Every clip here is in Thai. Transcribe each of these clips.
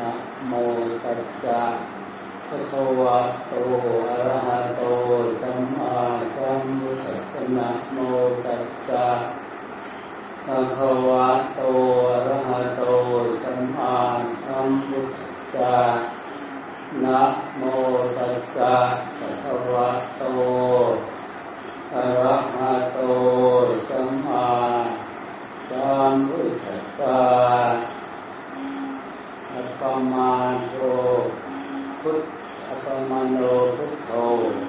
นะโมตัสสะภะคะวะโตอะระหะโตสัมมาสัมพุทธัสสะนะโมตัสสะภะคะวะโตอะระหะโตสัมมาสัมพุทธัสสะนะโมตัสสะภะคะวะโตอะระหะโตสัมมาสัมพุทธัสสะ มาโตพุทอัปปมาโนพุทโธ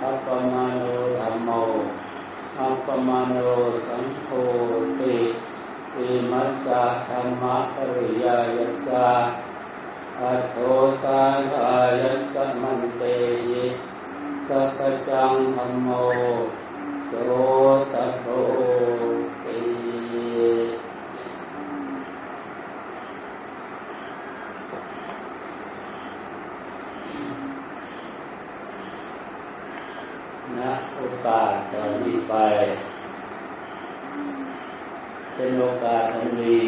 อัปปมาโนธัมโมอัปปมาโนสังโฆติอิมัสสะธรรมะปริยายัสสะอัตโทสาทายัสสะมันเตยิสัพจังธรรมโมโสตโพติณโอ กาสตอนนี้ไป เป็นโอกาสอันดี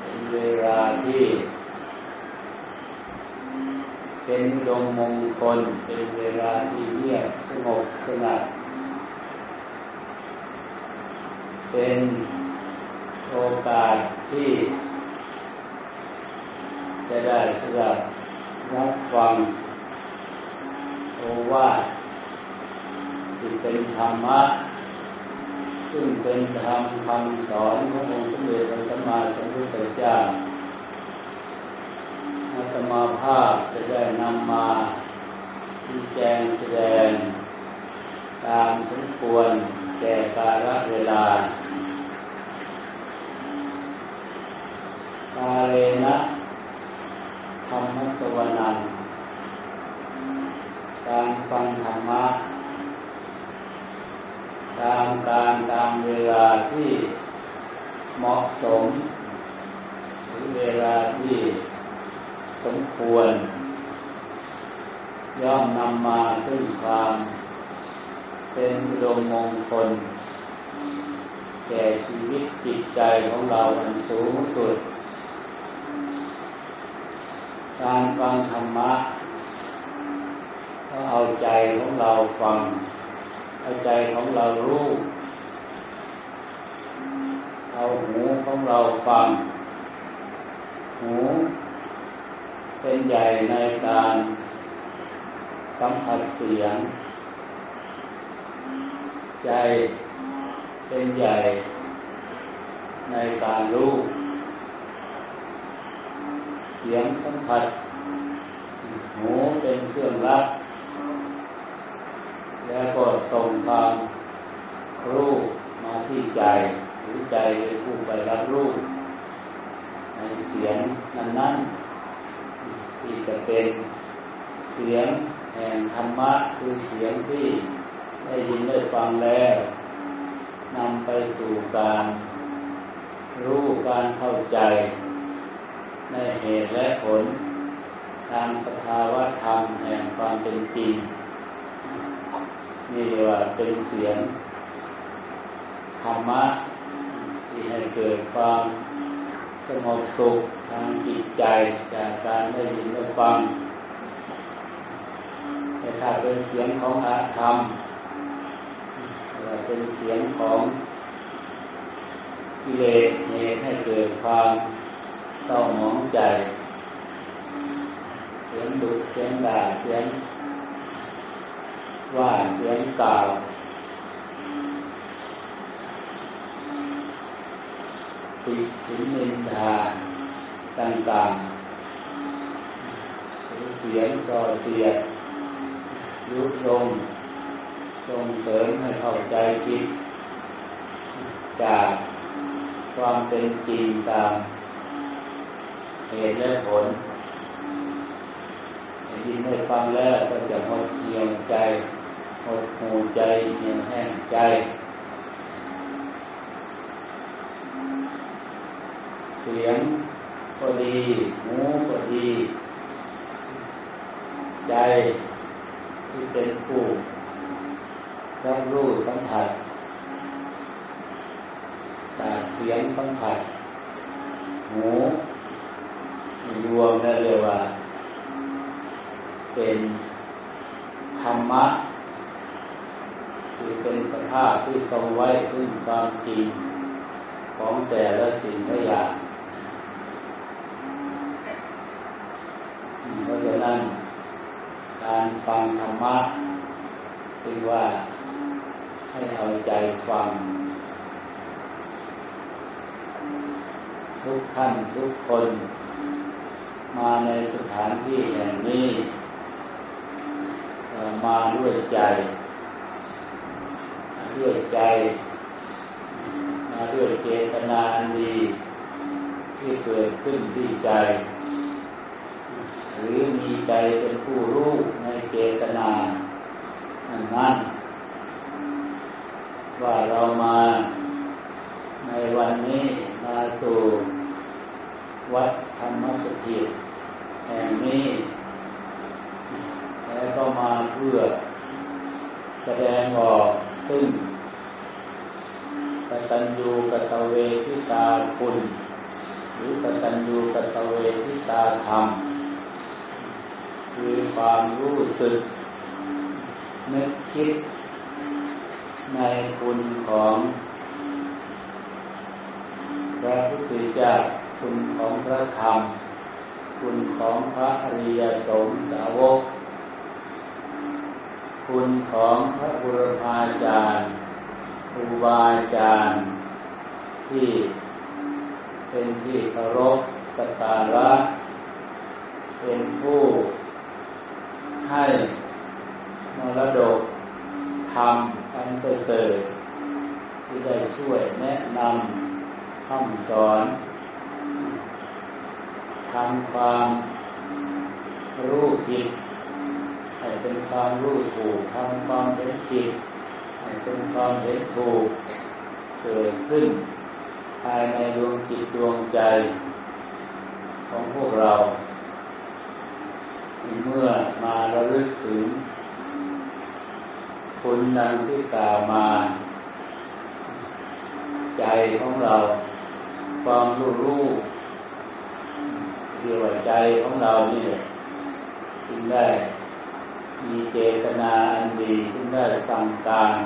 เป็นเวลาที่ เป็นดงมงคล เป็นเวลาที่เงียบสงบสงัด เป็นโอกาสที่ จะได้สดับรับฟังโอวาท ที่เป็นธรรมะ ซึ่งเป็นธรรมคำสอนขององค์สมเด็จพระสัมมาสัมพุทธเจ้าอาตมาภาพจะได้นำมาชี้แจงแสดง ตามสมควรแก่กาลเวลากาเลนะธรรมสวนันการฟังธรรมะ ตามการตามเวลาที่เหมาะสม หรือเวลาที่สมควร ย่อมนำมาซึ่งความเป็นอุดมมงคล แก่ชีวิตจิตใจของเราอันสูงสุด การฟังธรรมะก็เอาใจของเราฟัง เอาใจของเรารู้ เอาหูของเราฟัง หูเป็นใหญ่ในการสัมผัสเสียง ใจเป็นใหญ่ในการรู้ เสียงสัมผัส หูเป็นเครื่องรับ แล้วก็ส่งความรู้มาที่ใจหรือใจเป็นผู้ไปรับรู้ในเสียงนั้นๆที่จะเป็นเสียงแห่งธรรมะคือเสียงที่ได้ยินได้ฟังแล้วนำไปสู่การรู้การเข้าใจ ในเหตุและผล ทางสภาวะธรรมแห่งความเป็นจริง นี่ว่าเป็นเสียงธรรมะที่ให้เกิดความสงบสุขทางจิตใจจากการได้ยินได้ฟัง แต่ถ้าเป็นเสียงของอาธรรมเป็นเสียงของกิเลสเหตุให้เกิดความเศร้าหมองใจ เสียงดุเสียงด่าเสียง ว่าเสียงกล่าวติสินนินทาต่างๆหรือเสียงส่อเสียดยุยงส่งเสริมให้เข้าใจผิดจากความเป็นจริงตามเหตุและผลยินได้ฟังแล้วก็จะหดเหี่ยวใจ หดหูใจเหี่ยวแห้งใจ เสียงก็ดีหูก็ดี ใจที่เป็นผู้รับรู้สัมผัสจากเสียงสัมผัส หูรวมแล้เรียว่า เป็นธรรมะ เป็นสภาพที่ทรงไว้ซึ่งความจริงของแต่ละสิ่งละอย่างเพราะฉะนั้น การฟังธรรมะจึงว่าให้เอาใจฟัง ทุกท่านทุกคน มาในสถานที่แห่งนี้มาด้วยใจ ด้วยใจ มาด้วยเจตนาอันดีที่เกิดขึ้นที่ใจ หรือมีใจเป็นผู้รู้ในเจตนานั้นว่าเรามาในวันนี้มาสู่วัดธรรมสถิตแห่งนี้แล้วก็มาเพื่อแสดงออก ซึ่งกตัญญูกตเวทิตาคุณ หรือกตัญญูกตเวทิตาธรรม คือความรู้สึกนึกคิด ในคุณของพระพุทธเจ้าคุณของพระธรรม คุณของพระอริยสงฆ์สาวก คุณของพระบุรพาจารย์ครูบาอาจารย์ ที่เป็นที่เคารพสักการะ เป็นผู้ให้มรดกทำอันประเสริฐที่ได้ช่วยแนะนำคำสอนทำความรู้จิต เป็นความรู้ถูกทำความเห็นผิดให้เป็นความเห็นถูกเกิดขึ้น ภายในดวงจิตดวงใจ ของพวกเราเมื่อมาระลึกถึง คุณดังที่กล่าวมา ใจของเรา ความรู้รู้เรียกว่าใจของเรานี่แหละจึงได้ มีเจตนาอันดีที่ได้สั่งการ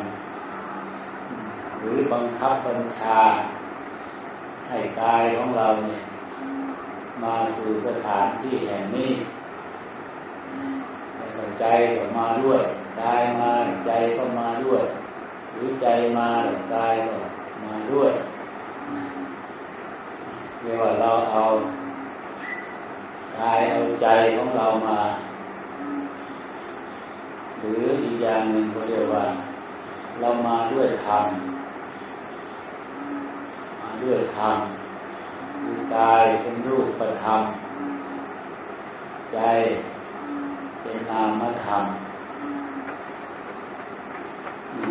หรือบังคับบัญชา ให้กายของเราเนี่ย มาสู่สถานที่แห่งนี้ใจก็มาด้วยกายมาใจก็มาด้วย หรือใจมากายก็มาด้วยเรียกว่าเราเอากายเอาใจของเรามา หรืออีกอย่างหนึ่งเขาเรียกว่า เรามาด้วยธรรมมาด้วยธรรมคือกายเป็นรูปประธรรม ใจเป็นนามธรรม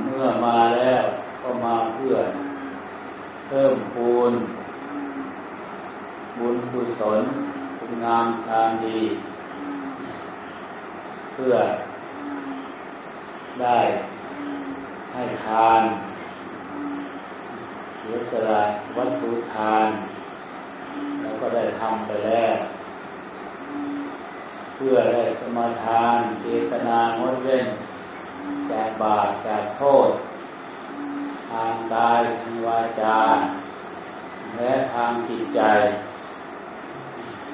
เมื่อมาแล้วก็มาเพื่อเพิ่มพูน บุญกุศลคุณงามความดี เพื่อ ได้ให้ทาน เสียสละวัตถุทาน แล้วก็ได้ทำไปแล้ว เพื่อได้สมาทานเจตนางดเว้นจากบาปจากโทษ ทางกายทางวาจา และทางจิตใจ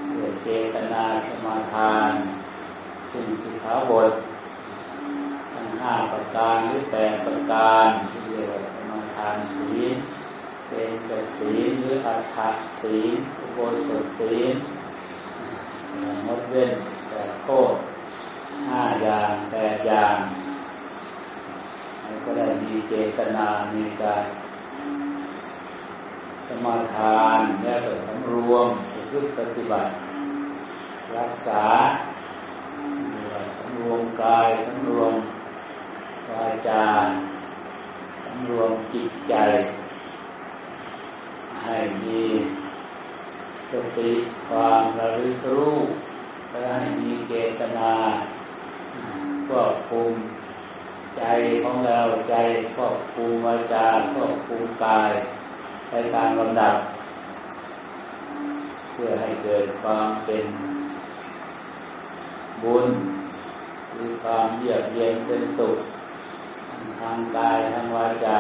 เพื่อเจตนาสมาทาน สิ่งสิขาบท ห้าประการหรือแปดประการที่เรียกว่าสมาทานศีลเป็นกศีลหรืออัฏฐศีลอุโบสถศีลงดเว้นแต่โทษห้าอย่างแปดอย่างก็ได้มีเจตนามีการสมาทานและก็สำรวมพฤติปฏิบัติ รักษาสำรวมกายสำรวม วาจาสำรวมจิตใจ ให้มีสติความระลึกรู้และให้มีเจตนาควบคุมใจของเราใจควบคุมวาจาควบคุมกายไปตามลำดับคพื่อให้เกิดความเป็นบุญคือความเยือกเย็นเป็นสุข ทางกายทางวาจา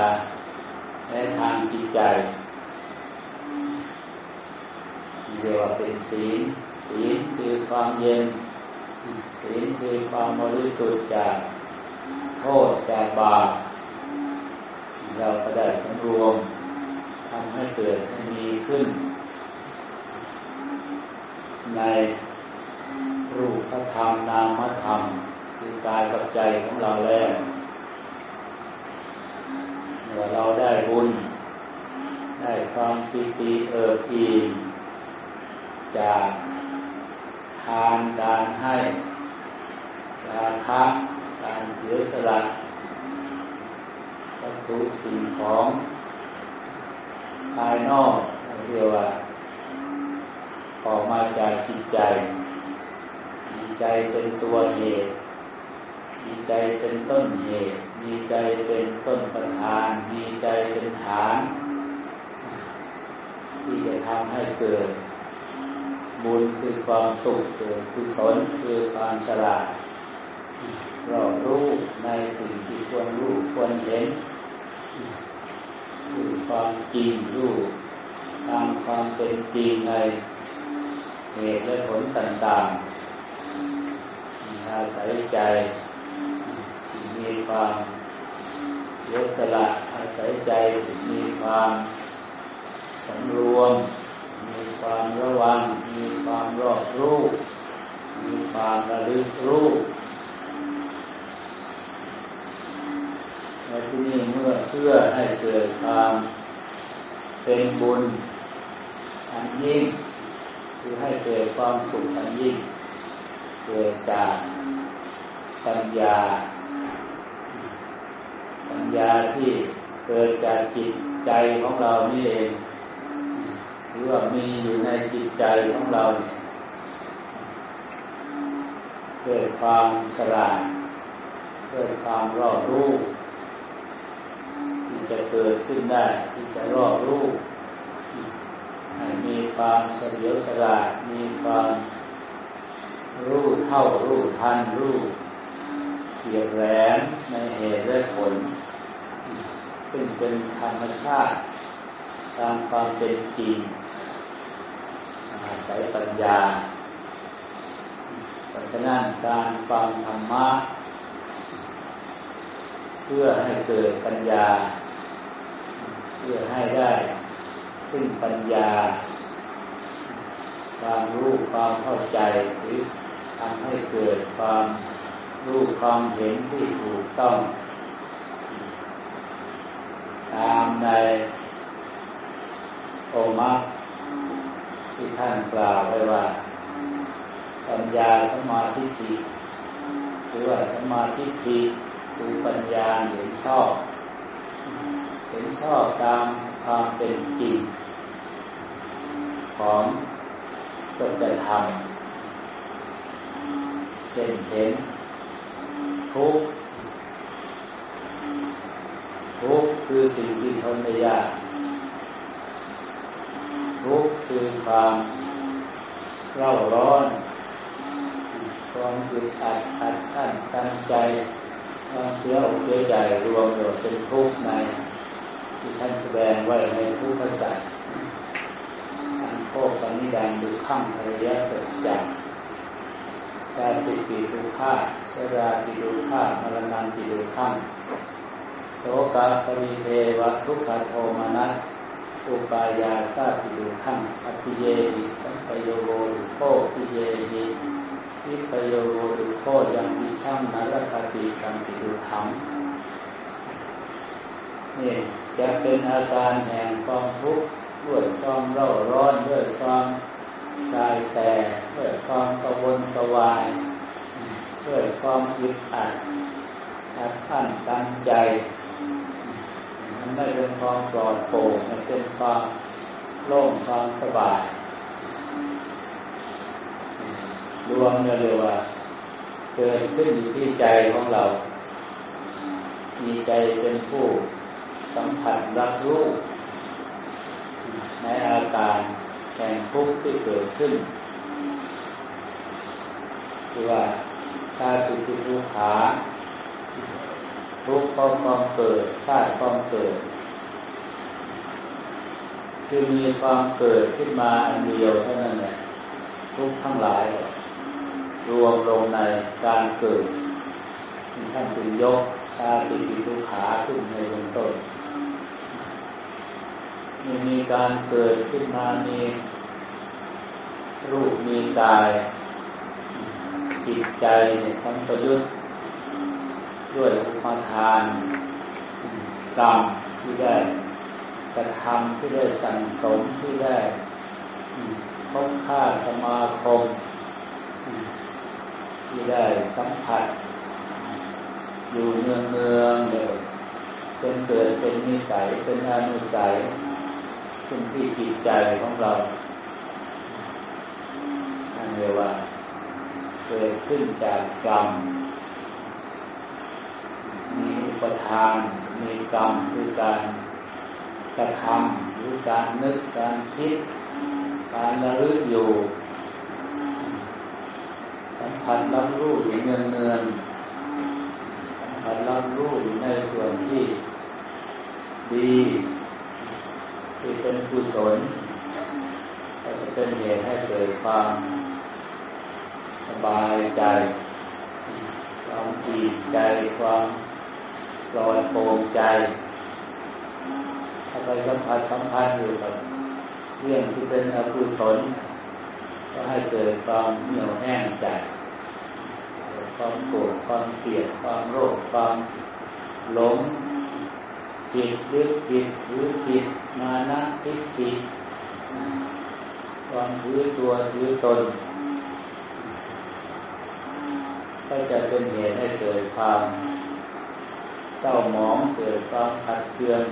และทางจิตใจเรียกว่าเป็นศีลศีลคือความเย็น ศีลคือความบริสุทธิ์จากโทษจากบาปเราก็ได้สำรวมทำให้เกิดให้มีขึ้น ในรูปธรรมนามธรรม คือกายกับใจของเราแล้ว เมื่อเราได้บุญ ได้ความปีติเอิบอิ่มจากทานการให้การคักการเสียสละวัตถุสิ่งของภายนอกเรียกว่าออกมาจากจิตใจมีใจเป็นตัวเหตุ มีใจเป็นต้นเหตุ มีใจเป็นต้นประธาน มีใจเป็นฐาน ที่จะทำให้เกิด บุญคือความสุขเกิดกุศลคือความฉลาดรอบรู้ในสิ่งที่ควรรู้ควรเห็นรู้ความจริงรู้ตามความเป็นจริงในเหตุและผลต่างๆอาศัยใจ มีความเสียสละอาศัยใจ มีความสำรวม มีความระวัง มีความรอบรู้ มีความระลึกรู้และที่นี่เมื่อเพื่อให้เกิดความเป็นบุญอันยิ่ง คือให้เกิดความสุขอันยิ่ง เกิดจากปัญญา ญาที่เกิดจากจิตใจของเรานี่เองหรือว่ามีอยู่ในจิตใจของเราเนี่ยเกิดความฉลาดเกิดความรอบรู้ที่จะเกิดขึ้นได้ที่จะรอบรู้ให้มีความเฉลียวฉลาดมีความรู้เท่ารู้ทันรู้เสียแหลมในเหตุและผล ซึ่งเป็นธรรมชาติ ตามความเป็นจริงอาศัยปัญญา เพราะฉะนั้นการฟังธรรมะ เพื่อให้เกิดปัญญา เพื่อให้ได้ ซึ่งปัญญา ความรู้ความเข้าใจหรือทำให้เกิดความรู้ความเห็นที่ถูกต้อง ตามในโอมัที่ท่านกล่าวไว้ว่า ปัญญาสมาธิิหรือว่าสมาธิิคือปัญญาเห็นชอบ เห็นชอบตามความเป็นจริง ของสัจธรรมเช่นเห็นทุก ทุกคือสิ่งที่ทนไม่ยากทุกคือความเร่าร้อน ความอึดอัดอัดอั้นตั้งใจความเสียอกเสียใจรวมรวมเป็นทุกข์ใน ที่ท่านแสดงไว้ในทุกขสัตว์อันโคปนิดันดูข้ามภริยสัจจชาติปีดุข้าชราปีดุข้ามรณันปีดุข้าม โสกาปริเทวทุกขโทมานัสอุปายาสาปิดุขังอภิเยหิสัมปโยโกดุโคปิเยหิวิปโยโกดุโคยังวิชังนรคติกังปิดุธรรมนี่จะเป็นอาการแห่งความทุกข์ด้วยความเร่าร้อนด้วยความสายแสด้วยความกวนกวาย ด้วยความยึดอัดอัดอั้นตั้งใจ มันไม่เป็นความปลอดโปร่งมันเป็นความโล่งความสบายรวมเรียกว่าเกิดขึ้นอยู่ที่ใจของเรา มีใจเป็นผู้สัมผัสรับรู้ในอาการแห่งทุกข์ที่เกิดขึ้นที่ว่าชาติทุกขา ทุกข์ความความเกิด ชาติความเกิด คือมีความเกิดขึ้นมาอันเดียวเท่านั้นแหละทุกทั้งหลาย รวมลงในการเกิดท่านถึงยกชาติปิทุขาขึ้นในเบื้องต้นมีมีการเกิดขึ้นมามีรูปมีกาย จิตใจเนี่ยสัมปยุต ด้วยอุปทานกรรมที่ได้กระทำที่ได้สั่งสมที่ได้พบค่าสมาคม ที่ได้สัมผัส อยู่เนืองเนืองเดียวเป็นเกิดเป็นนิสัยเป็นอนุสัยเป็นที่จิตใจของเราอันเรียกว่าเกิดขึ้นจากกรรม ปทาน มีกรรมคือการกระทำหรือการนึกการคิด การระลึกอยู่สัมผัสรับรู้อยู่เนืองเนืองสัมผัสรับรู้อยู่ในส่วนที่ดีที่เป็นกุศลก็จะเป็นเหตุให้เกิดความสบายใจ ความจีบใจความ ลอยโปร่งใจถ้าไปสัมผัสสัมพันธ์อยู่กับเรื่องที่เป็นอกุศลก็ให้เกิดความเหนียวแห้งใจความโกรธความเกลียดความโลภความหลงผิดยึดผิดถือผิดมานะทิฏฐิความถือตัวถือตน ก็จะเป็นเหตุให้เกิดความ เศร้าหมองเกิดความขัดเคือง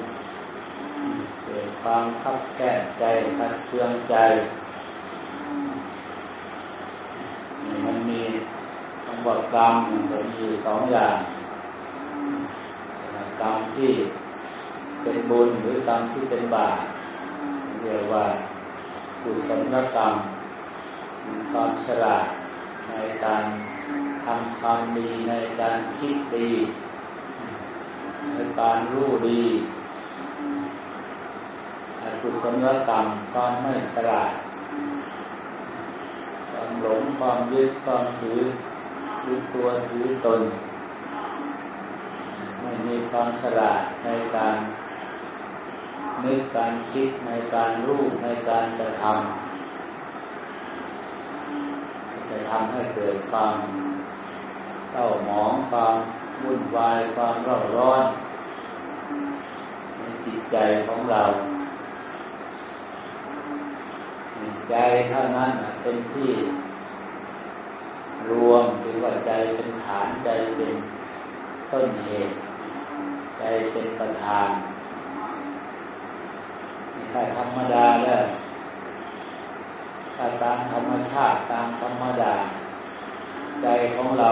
เกิดความขับแค้นใจขัดเคืองใจนี่มันมีคำว่ากรรมมันมีสองอย่างกรรมที่เป็นบุญหรือกรรมที่เป็นบาปเรียกว่ากุศลกรรมความฉลาดในการทำความดีในการคิดดี ในการรู้ดีกุศลกรรมความไม่ฉลาดความหลงความยึดความถือยึดตัวถือตน ไม่มีความฉลาดในการนึกการคิดในการรู้ในการกระทำจะทำให้เกิดความเศร้าหมองความ วุ่นวายความร้อนร้อนในจิตใจของเราใจเท่านั้นเป็นที่รวมหรือว่าใจเป็นฐานใจเป็นต้นเหตุใจเป็นประธานถ้าธรรมดาแล้วถ้าตามธรรมชาติตามธรรมดา ใจของเรา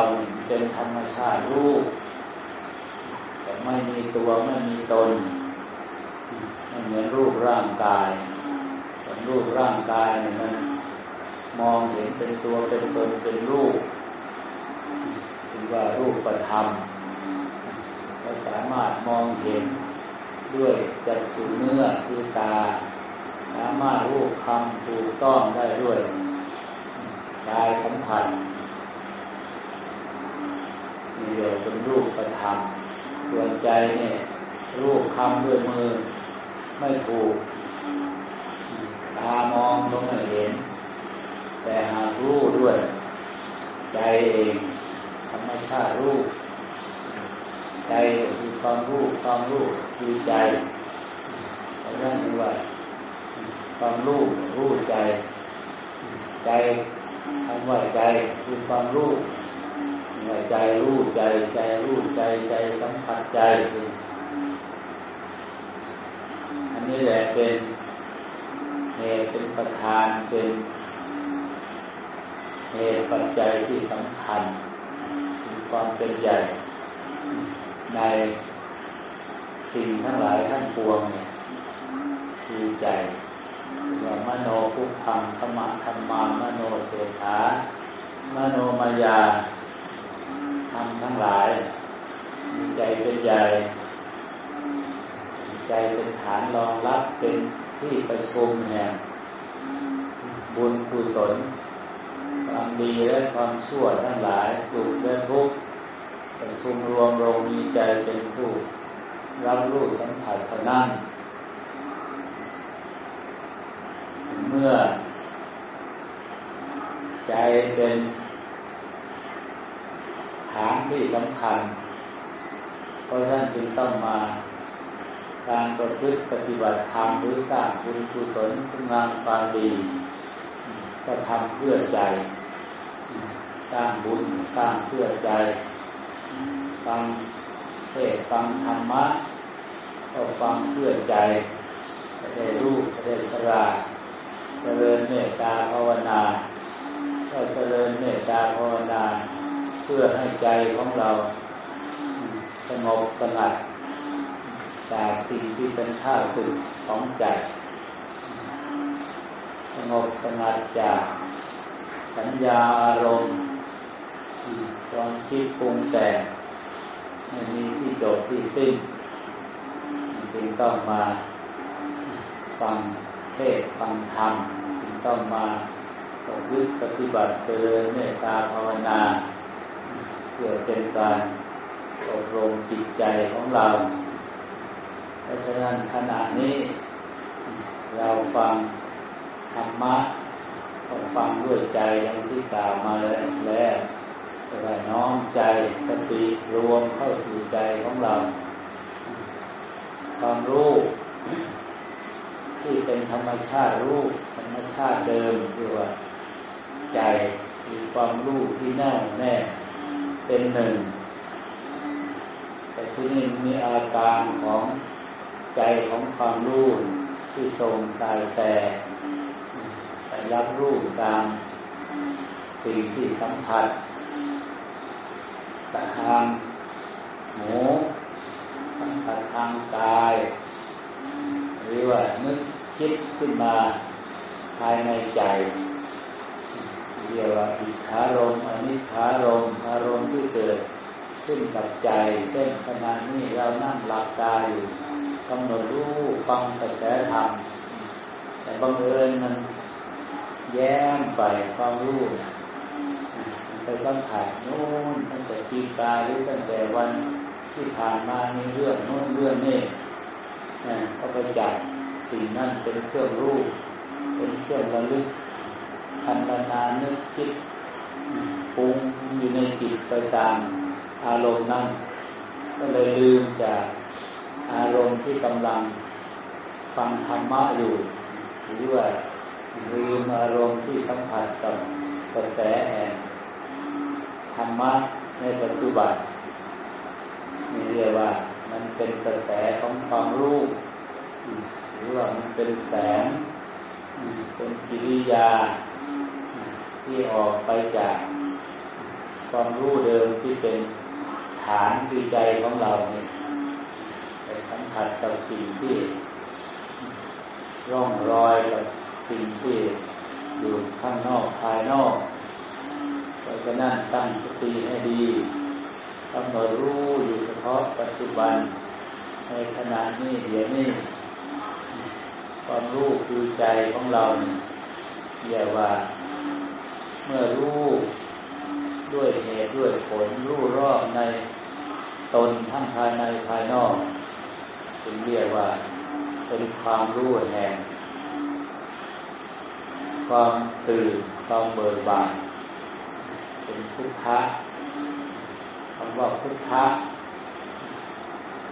เป็นธรรมชาติรูป แต่ไม่มีตัวไม่มีตนไม่เหมือนรูปร่างกายแต่รูปร่างกายเนี่ยมันมองเห็นเป็นตัวเป็นตนเป็นรูปคือว่ารูปประธรรมเราสามารถมองเห็นด้วยจักษุเนื้อคือตา สามารถรูปคำถูกต้องได้ด้วยกายสัมผัส นี่เรียกเป็นรูปประธรรมส่วนใจเนี่ยรูปคำด้วยมือ ไม่ถูก ตามองก็ไม่เห็น แต่หากรู้ด้วย ใจเองธรรมชาติรูป ใจคือความรู้ความรู้คือใจเพราะนั้นคือว่าความรู้รู้ใจ ใจคำว่าใจคือความรู้ ใจรู้ใจใจรู้ใจใจสัมผัสใจ อันนี้แหละเป็นเหตุเป็นประธานเป็นเหตุปัจจัยที่สำคัญมีความเป็นใหญ่ ในสิ่งทั้งหลายทั้งปวงเนี่ยคือใจว่ามโนภุพังธรรมะธรรมามโนเสถามโนมายา ทำทั้งหลาย มีใจเป็นใหญ่มีใจเป็นฐานรองรับเป็นที่ประชุมแห่งบุญกุศลความดีและความชั่วทั้งหลายสุขและทุกข์ประชุมรวมลงมีใจเป็นผู้รับรู้สัมผัสเท่านั้นเมื่อ ใจเป็นานที่สำคัญ เพราะฉะนั้นจึงต้องมาการประพฤติปฏิบัติธรรมหรือสร้างบุญกุศลคุณงามความดี ก็ทำเพื่อใจ สร้างบุญสร้างเพื่อใจ ฟังเทศฟังธรรมะก็ฟังเพื่อใจจะได้รู้จะได้สระเจริญเมตตาภาวนาก็เจริญเมตตาภาวนา เพื่อให้ใจของเราสงบสงัดจากสิ่งที่เป็นข้าศึกของใจ สงบสงัดจากสัญญาอารมณ์ความคิดปรุงแต่งไม่มีที่จบที่สิ้นจึงต้องมาฟังเทศฟังธรรมจึงต้องมาประพฤติปฏิบัติเจริญเมตตาภาวนา เพื่อเป็นการอบรมจิตใจของเรา เพราะฉะนั้นขณะนี้เราฟังธรรมะต้องฟังด้วยใจดังที่กล่าวมาแล้วแต่น้อมใจสติรวมเข้าสู่ใจของเรา ความรู้ที่เป็นธรรมชาติรู้ธรรมชาติเดิมคือว่าใจมีความรู้ที่แน่วแน่ เป็นหนึ่ง แต่ที่นี่มีอาการของใจของความรู้ที่ทรงสายแสไปรับรู้ตามสิ่งที่สัมผัสทางหูสัมผัสทางกาย หรือว่านึกคิดขึ้นมาภายในใจ เรียกว่าอิทธารมอนิธารมอารมณ์ที่เกิดขึ้นกับใจ เส้นขณะนี้เรานั่งหลับตาอยู่กำหนดรู้ฟังกระแสธรรมแต่บังเอิญมันแย้มไปความรู้ไปสัมผัสโน้นตั้งแต่ปีกาหรือตั้งแต่วันที่ผ่านมามีเรื่องโน้นเรื่องนี้ก็ไปจับสิ่งนั้นเป็นเครื่องรู้ เป็นเครื่องระลึก พันนานึกคิดปรุงอยู่ในจิตไปตามอารมณ์นั้น ก็เลยลืมจากอารมณ์ที่กำลังฟังธรรมะอยู่ หรือว่าลืมอารมณ์ที่สัมผัสกับกระแสแห่งธรรมะในปัจจุบันนี่เรียกว่ามันเป็นกระแสของความรู้หรือว่ามันเป็นแสงเป็นกิริยา ที่ออกไปจากความรู้เดิมที่เป็นฐานคือใจของเราเนี่ยไปสัมผัสกับสิ่งที่ ร่องรอยกับสิ่งที่อยู่ข้างนอกภายนอกราะฉะนั้นตั้งสติให้ดีกำหนดรู้อยู่เฉพาะปัจจุบัน ในขณะนี้เดี๋ยวนี้ความรู้คือใจของเราเนี่ยเรียกว่า เมื่อรู้ด้วยเหตุด้วยผลรู้รอบในตนทั้งภายในภายนอกจึงเรียกว่าเป็นความรู้แห่งความตื่นความเบิกบานเป็นพุทธะคำว่าพุทธะ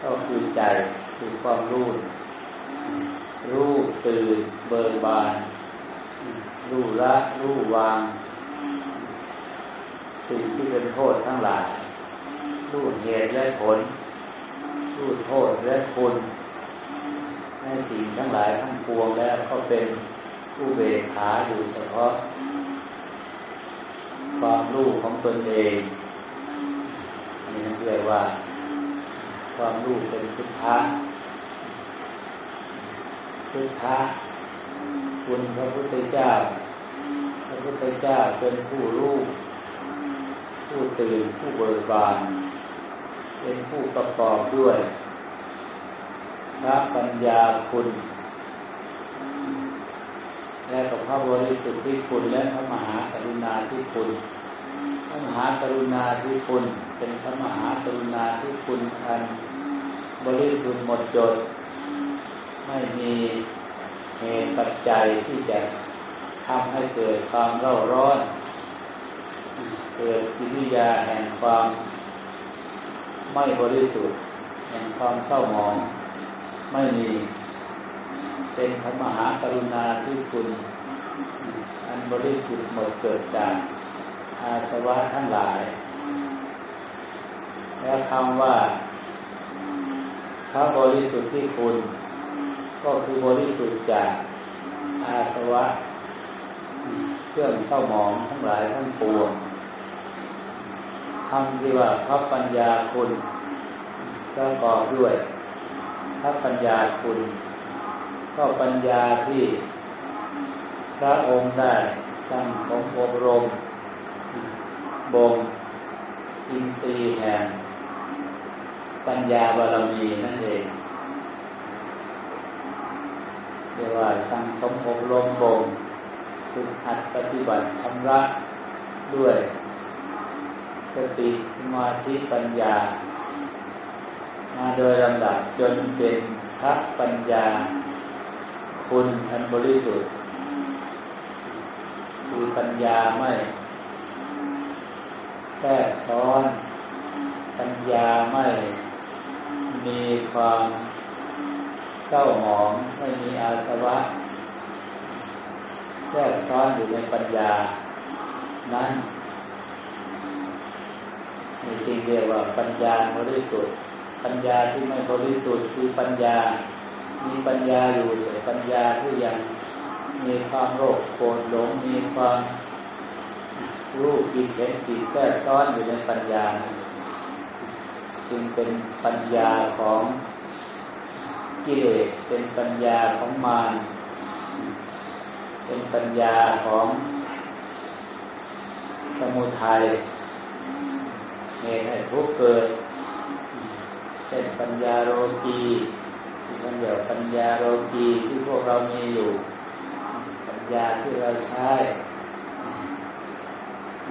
ก็คือใจคือความรู้รู้ตื่นเบิกบานรู้ละรู้วาง สิ่งที่เป็นโทษทั้งหลาย รู้เหตุและผล รู้โทษและคุณ ในสิ่งทั้งหลายทั้งปวงแล้วก็เป็นผู้เบกขาอยู่เฉพาะ ความรู้ของตนเองนี่เรียกว่า ความรู้เป็นพุทธะพุทธะคุณพระพุทธเจ้า พระพุทธเจ้าเป็นผู้รู้ ผู้ตื่นผู้เบิกบาน เป็นผู้ประกอบด้วยพระปัญญาคุณ และกับพระบริสุทธิ์ที่คุณและพระมหากรุณาที่คุณ พระมหากรุณาที่คุณ เป็นพระมหากรุณาที่คุณอันบริสุทธิ์หมดจด ไม่มีเหตุปัจจัยที่จะทำให้เกิดความเร่าร้อน เกิดกิริยาแห่งความไม่บริสุทธิ์ แห่งความเศร้าหมองไม่มีเป็นพระมหากรุณาที่คุณ อันบริสุทธิ์หมดเกิดจากอาสวะทั้งหลาย และคำว่า พระบริสุทธิ์ที่คุณ ก็คือบริสุทธิ์จากอาสวะ เครื่องเศร้าหมองทั้งหลายทั้งปวง คำที่ว่าพระปัญญาคุณประกอบด้วยพระปัญญาคุณ ก็ปัญญาที่พระองค์ได้สั่งสมอบรมบ่มอินทรีย์แห่งปัญญาบารมีนั่นเองเรียกว่าสั่งสมอบรมบ่มฝึกหัดปฏิบัติชำระด้วย สติสมาธิปัญญา มาโดยลำดับจนเป็นพระปัญญา คุณอันบริสุทธิ์ คือปัญญาไม่ แทรกซ้อน ปัญญาไม่มีความเศร้าหมองไม่มีอาสวะ แทรกซ้อนอยู่ในปัญญา นั้น นี่จริงเรียกว่าปัญญาบริสุทธิ์ ปัญญาที่ไม่บริสุทธิ์คือปัญญา มีปัญญาอยู่แต่ปัญญาที่ยังมีความโรคโกรธหลงมีความรู้กินเห็นจิตแทรกซ้อนอยู่ในปัญญา จึงเป็นปัญญาของกิเลสเป็นปัญญาของมารเป็นปัญญาของสมุทัย เหตุให้ทุกเกิดเป็นปัญญาโรกีที่มันเดียวปัญญาโรกีที่พวกเรามีอยู่ ปัญญาที่เราใช้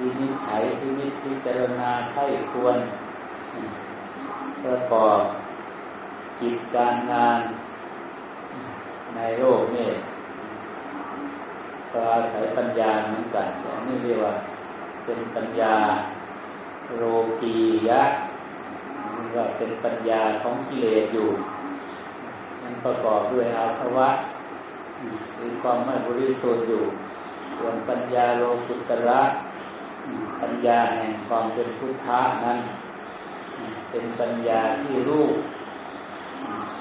วินิจฉัยพินิจพิจารณาไข้ควร ประกอบกิจการงานในโลกนี้ก็อาศัยปัญญาเหมือนกันแต่นี่เรียกว่าเป็นปัญญา โรกียะนี่ว่าเป็นปัญญาของกิเลสอยู่นั้นประกอบด้วยอาสวะคือความไม่บริสุทธิ์อยู่ ส่วนปัญญาโลกุตระ ปัญญาแห่งความเป็นพุทธะนั้น เป็นปัญญาที่รู้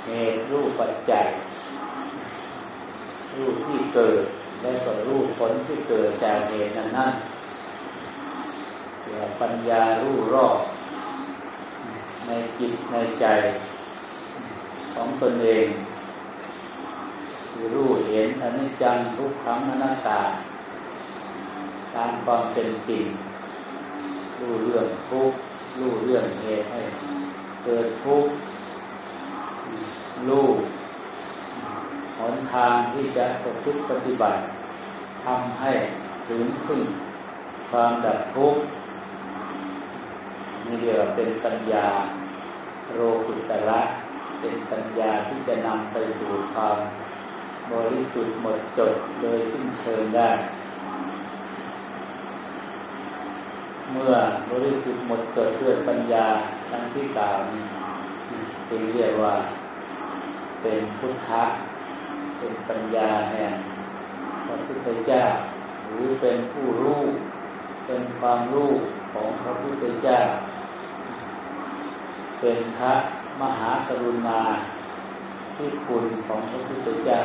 เหตุรู้ปัจจัยรู้ที่เกิด และก็รู้ผลที่เกิดจากเหตุนั้นนั่น ปัญญารู้รอบในจิตในใจของตนเอง คือรู้เห็นอนิจจังทุกขังอนัตตา ตามความเป็นจริง รู้เรื่องทุกรู้เรื่องเหตุให้เกิดทุกรู้หนทางที่จะประพฤติปฏิบัติทำให้ถึงซึ่งความดับทุกข์ เรียกว่าเป็นปัญญาโรกุตระเป็นปัญญาที่จะนำไปสู่ความบริสุทธิ์หมดจดโดยสิ้นเชิงได้ เมื่อบริสุทธิ์หมดจดด้วยปัญญาทั้งที่กล่าวนี้เป็นเรียกว่า เป็นพุทธะเป็นปัญญาแห่งพระพุทธเจ้า หรือเป็นผู้รู้ เป็นความรู้ของพระพุทธเจ้า เป็นพระมหากรุณาที่คุณของพระพุทธเจ้า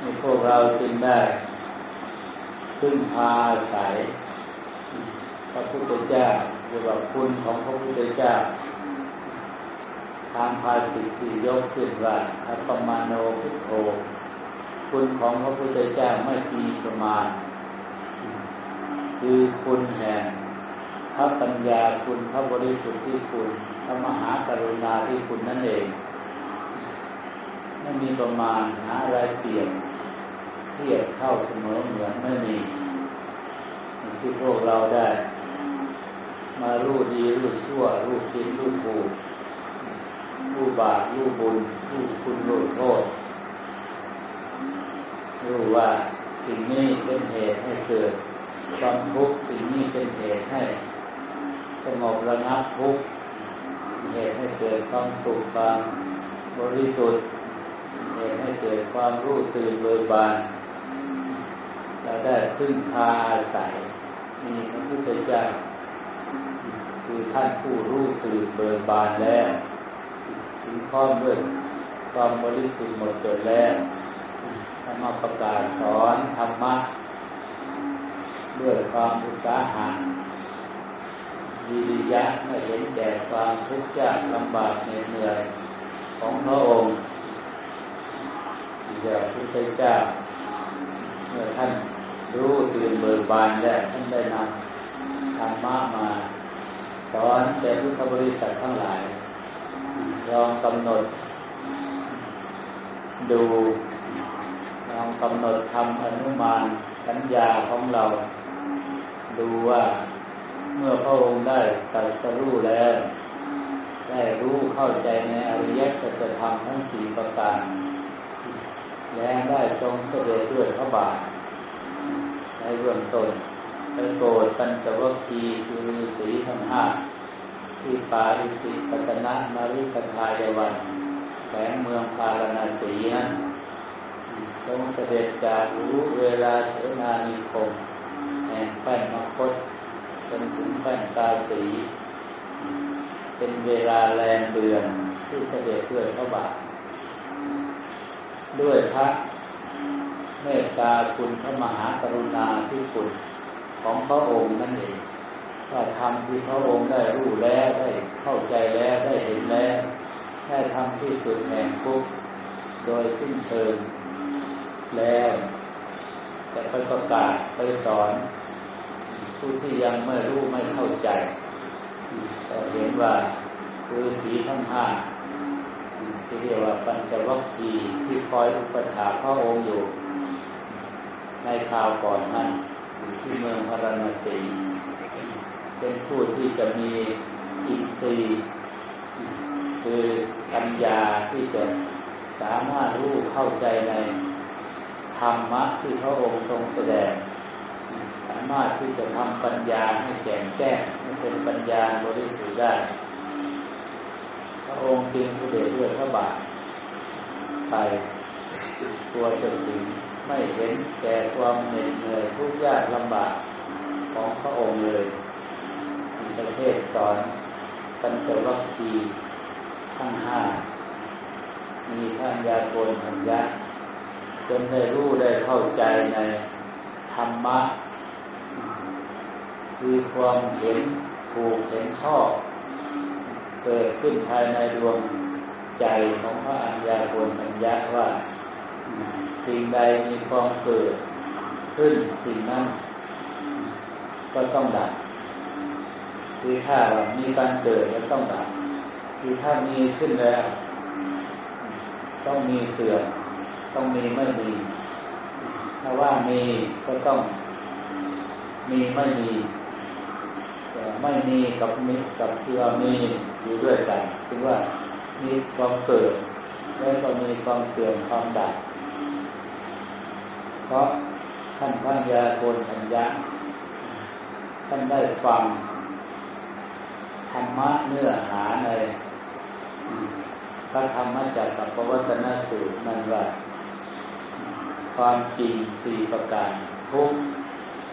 ในพวกเราจึงได้พึ่งพาอาศัย พระพุทธเจ้าหรือว่าคุณของพระพุทธเจ้า ทางภาษิตที่ยกขึ้นว่าอัปมาโนพุทโธคุณของพระพุทธเจ้าไม่มีประมาณ คือคุณแห่ง พระปัญญาคุณพระบริสุทธิ์ที่คุณพระมหากรุณาที่คุณนั่นเองไม่มีประมาณหาอะไรเปลี่ยนเทียบเท่าเสมอเหมือนไม่มีที่พวกเราได้ มารู้ดีรู้ชั่ว รู้ผิดรู้ถูก รู้บาปรู้บุญ รู้คุณรู้โทษ รู้ว่าสิ่งนี้เป็นเหตุให้เกิดความทุกข์สิ่งนี้เป็นเหตุให้ สงบระงับทุกข์เหตุให้เกิดความสุขความบริสุทธิ์เหตุให้เกิดความรู้ตื่นเบิกบานเราได้พึ่งพาอาศัยมีพระพุทธเจ้าคือท่านผู้รู้ตื่นเบิกบานแล้วถึงพร้อมด้วยความบริสุทธิ์หมดจดแล้วท่านมาประกาศสอนธรรมะด้วยความอุตสาหะ วิริยะไม่เห็นแก่ความทุกข์ยากลำบากเหนื่อยของพระองค์ที่พระพุทธเจ้าเมื่อท่านรู้ตื่นเบิกบานแล้วท่านได้นำธรรมะมาสอนแก่พุทธบริษัททั้งหลายลองกำหนด ดูลองกำหนดทำอนุมานสัญญาของเรา ดูว่า เมื่อพระองค์ได้ตรัสรู้แล้ว ได้รู้เข้าใจในอริยสัจธรรมทั้งสี่ประการ และได้ทรงเสด็จด้วยพระบาทในเบื้องต้นไปโปรดปัญจวัคคีย์คือฤาษีทั้งห้าที่ปาริสิปัตนะมาริกทายวันแขวงเมืองพาราณสีนั้นทรงเสด็จจากรู้เวลาเสนานิคมแห่งแป้นมคต จนถึงแป้นกาสี เป็นเวลาแรมเดือนที่เสด็จด้วยพระบาท ด้วยพระเมตตาคุณพระมหากรุณาที่คุณของพระองค์นั่นเองว่าทำที่พระองค์ได้รู้แล้วได้เข้าใจแล้วได้เห็นแล้วได้ทำที่สุดแห่งทุกโดยสิ้นเชิงแล้วจะไปประกาศไปสอน ผู้ที่ยังไม่รู้ไม่เข้าใจก็เห็นว่าคือสีทั้งห้าที่เรียกว่าปัญจวัคคีย์ที่คอยอุปถาพระองค์อยู่ ในคราวก่อนนั้นอยู่ที่เมืองพาราณสีเป็นผู้ที่จะมีอินทรีย์คือปัญญาที่จะสามารถรู้เข้าใจในธรรมะที่พระองค์ทรงแสดงามารถที่จะทำปัญญาให้แจ่มแจ้งให้เป็นปัญญาบริสุทธิ์ได้ พระองค์จึงเสด็จด้วยพระบาทไปตัวจนถึงไม่เห็นแก่ความเหน็ดเหนื่อยทุกข์ยากลำบากของพระองค์เลยมีประเทศสอนปัญจวัคคีทั้งห้ามีท่านยาโกนทัญญาจนได้รู้ได้เข้าใจในธรรมะ คือความเห็นถูกเห็นชอบ เกิดขึ้นภายในดวงใจของพระอัญญาโกนัญญาว่า สิ่งใดมีความเกิดขึ้นสิ่งนั้นก็ต้องดับคือถ้ามีการเกิดก็ต้องดับคือถ้ามีขึ้นแล้ว ต้องมีเสื่อมต้องมีไม่มี ถ้าว่ามีก็ต้องมีไม่มี ไม่มีกับมีกับที่ว่ามีอยู่ด้วยกันถึงว่ามีความเกิดแล้วก็มีความเสื่อมความดับเพราะท่านพระยาโกนทัญญะท่านได้ฟังธรรมะเนื้อหาในพระธรรมจักรกัวัตนสูตรนั่นว่าความจริงสี่ประการ ทุก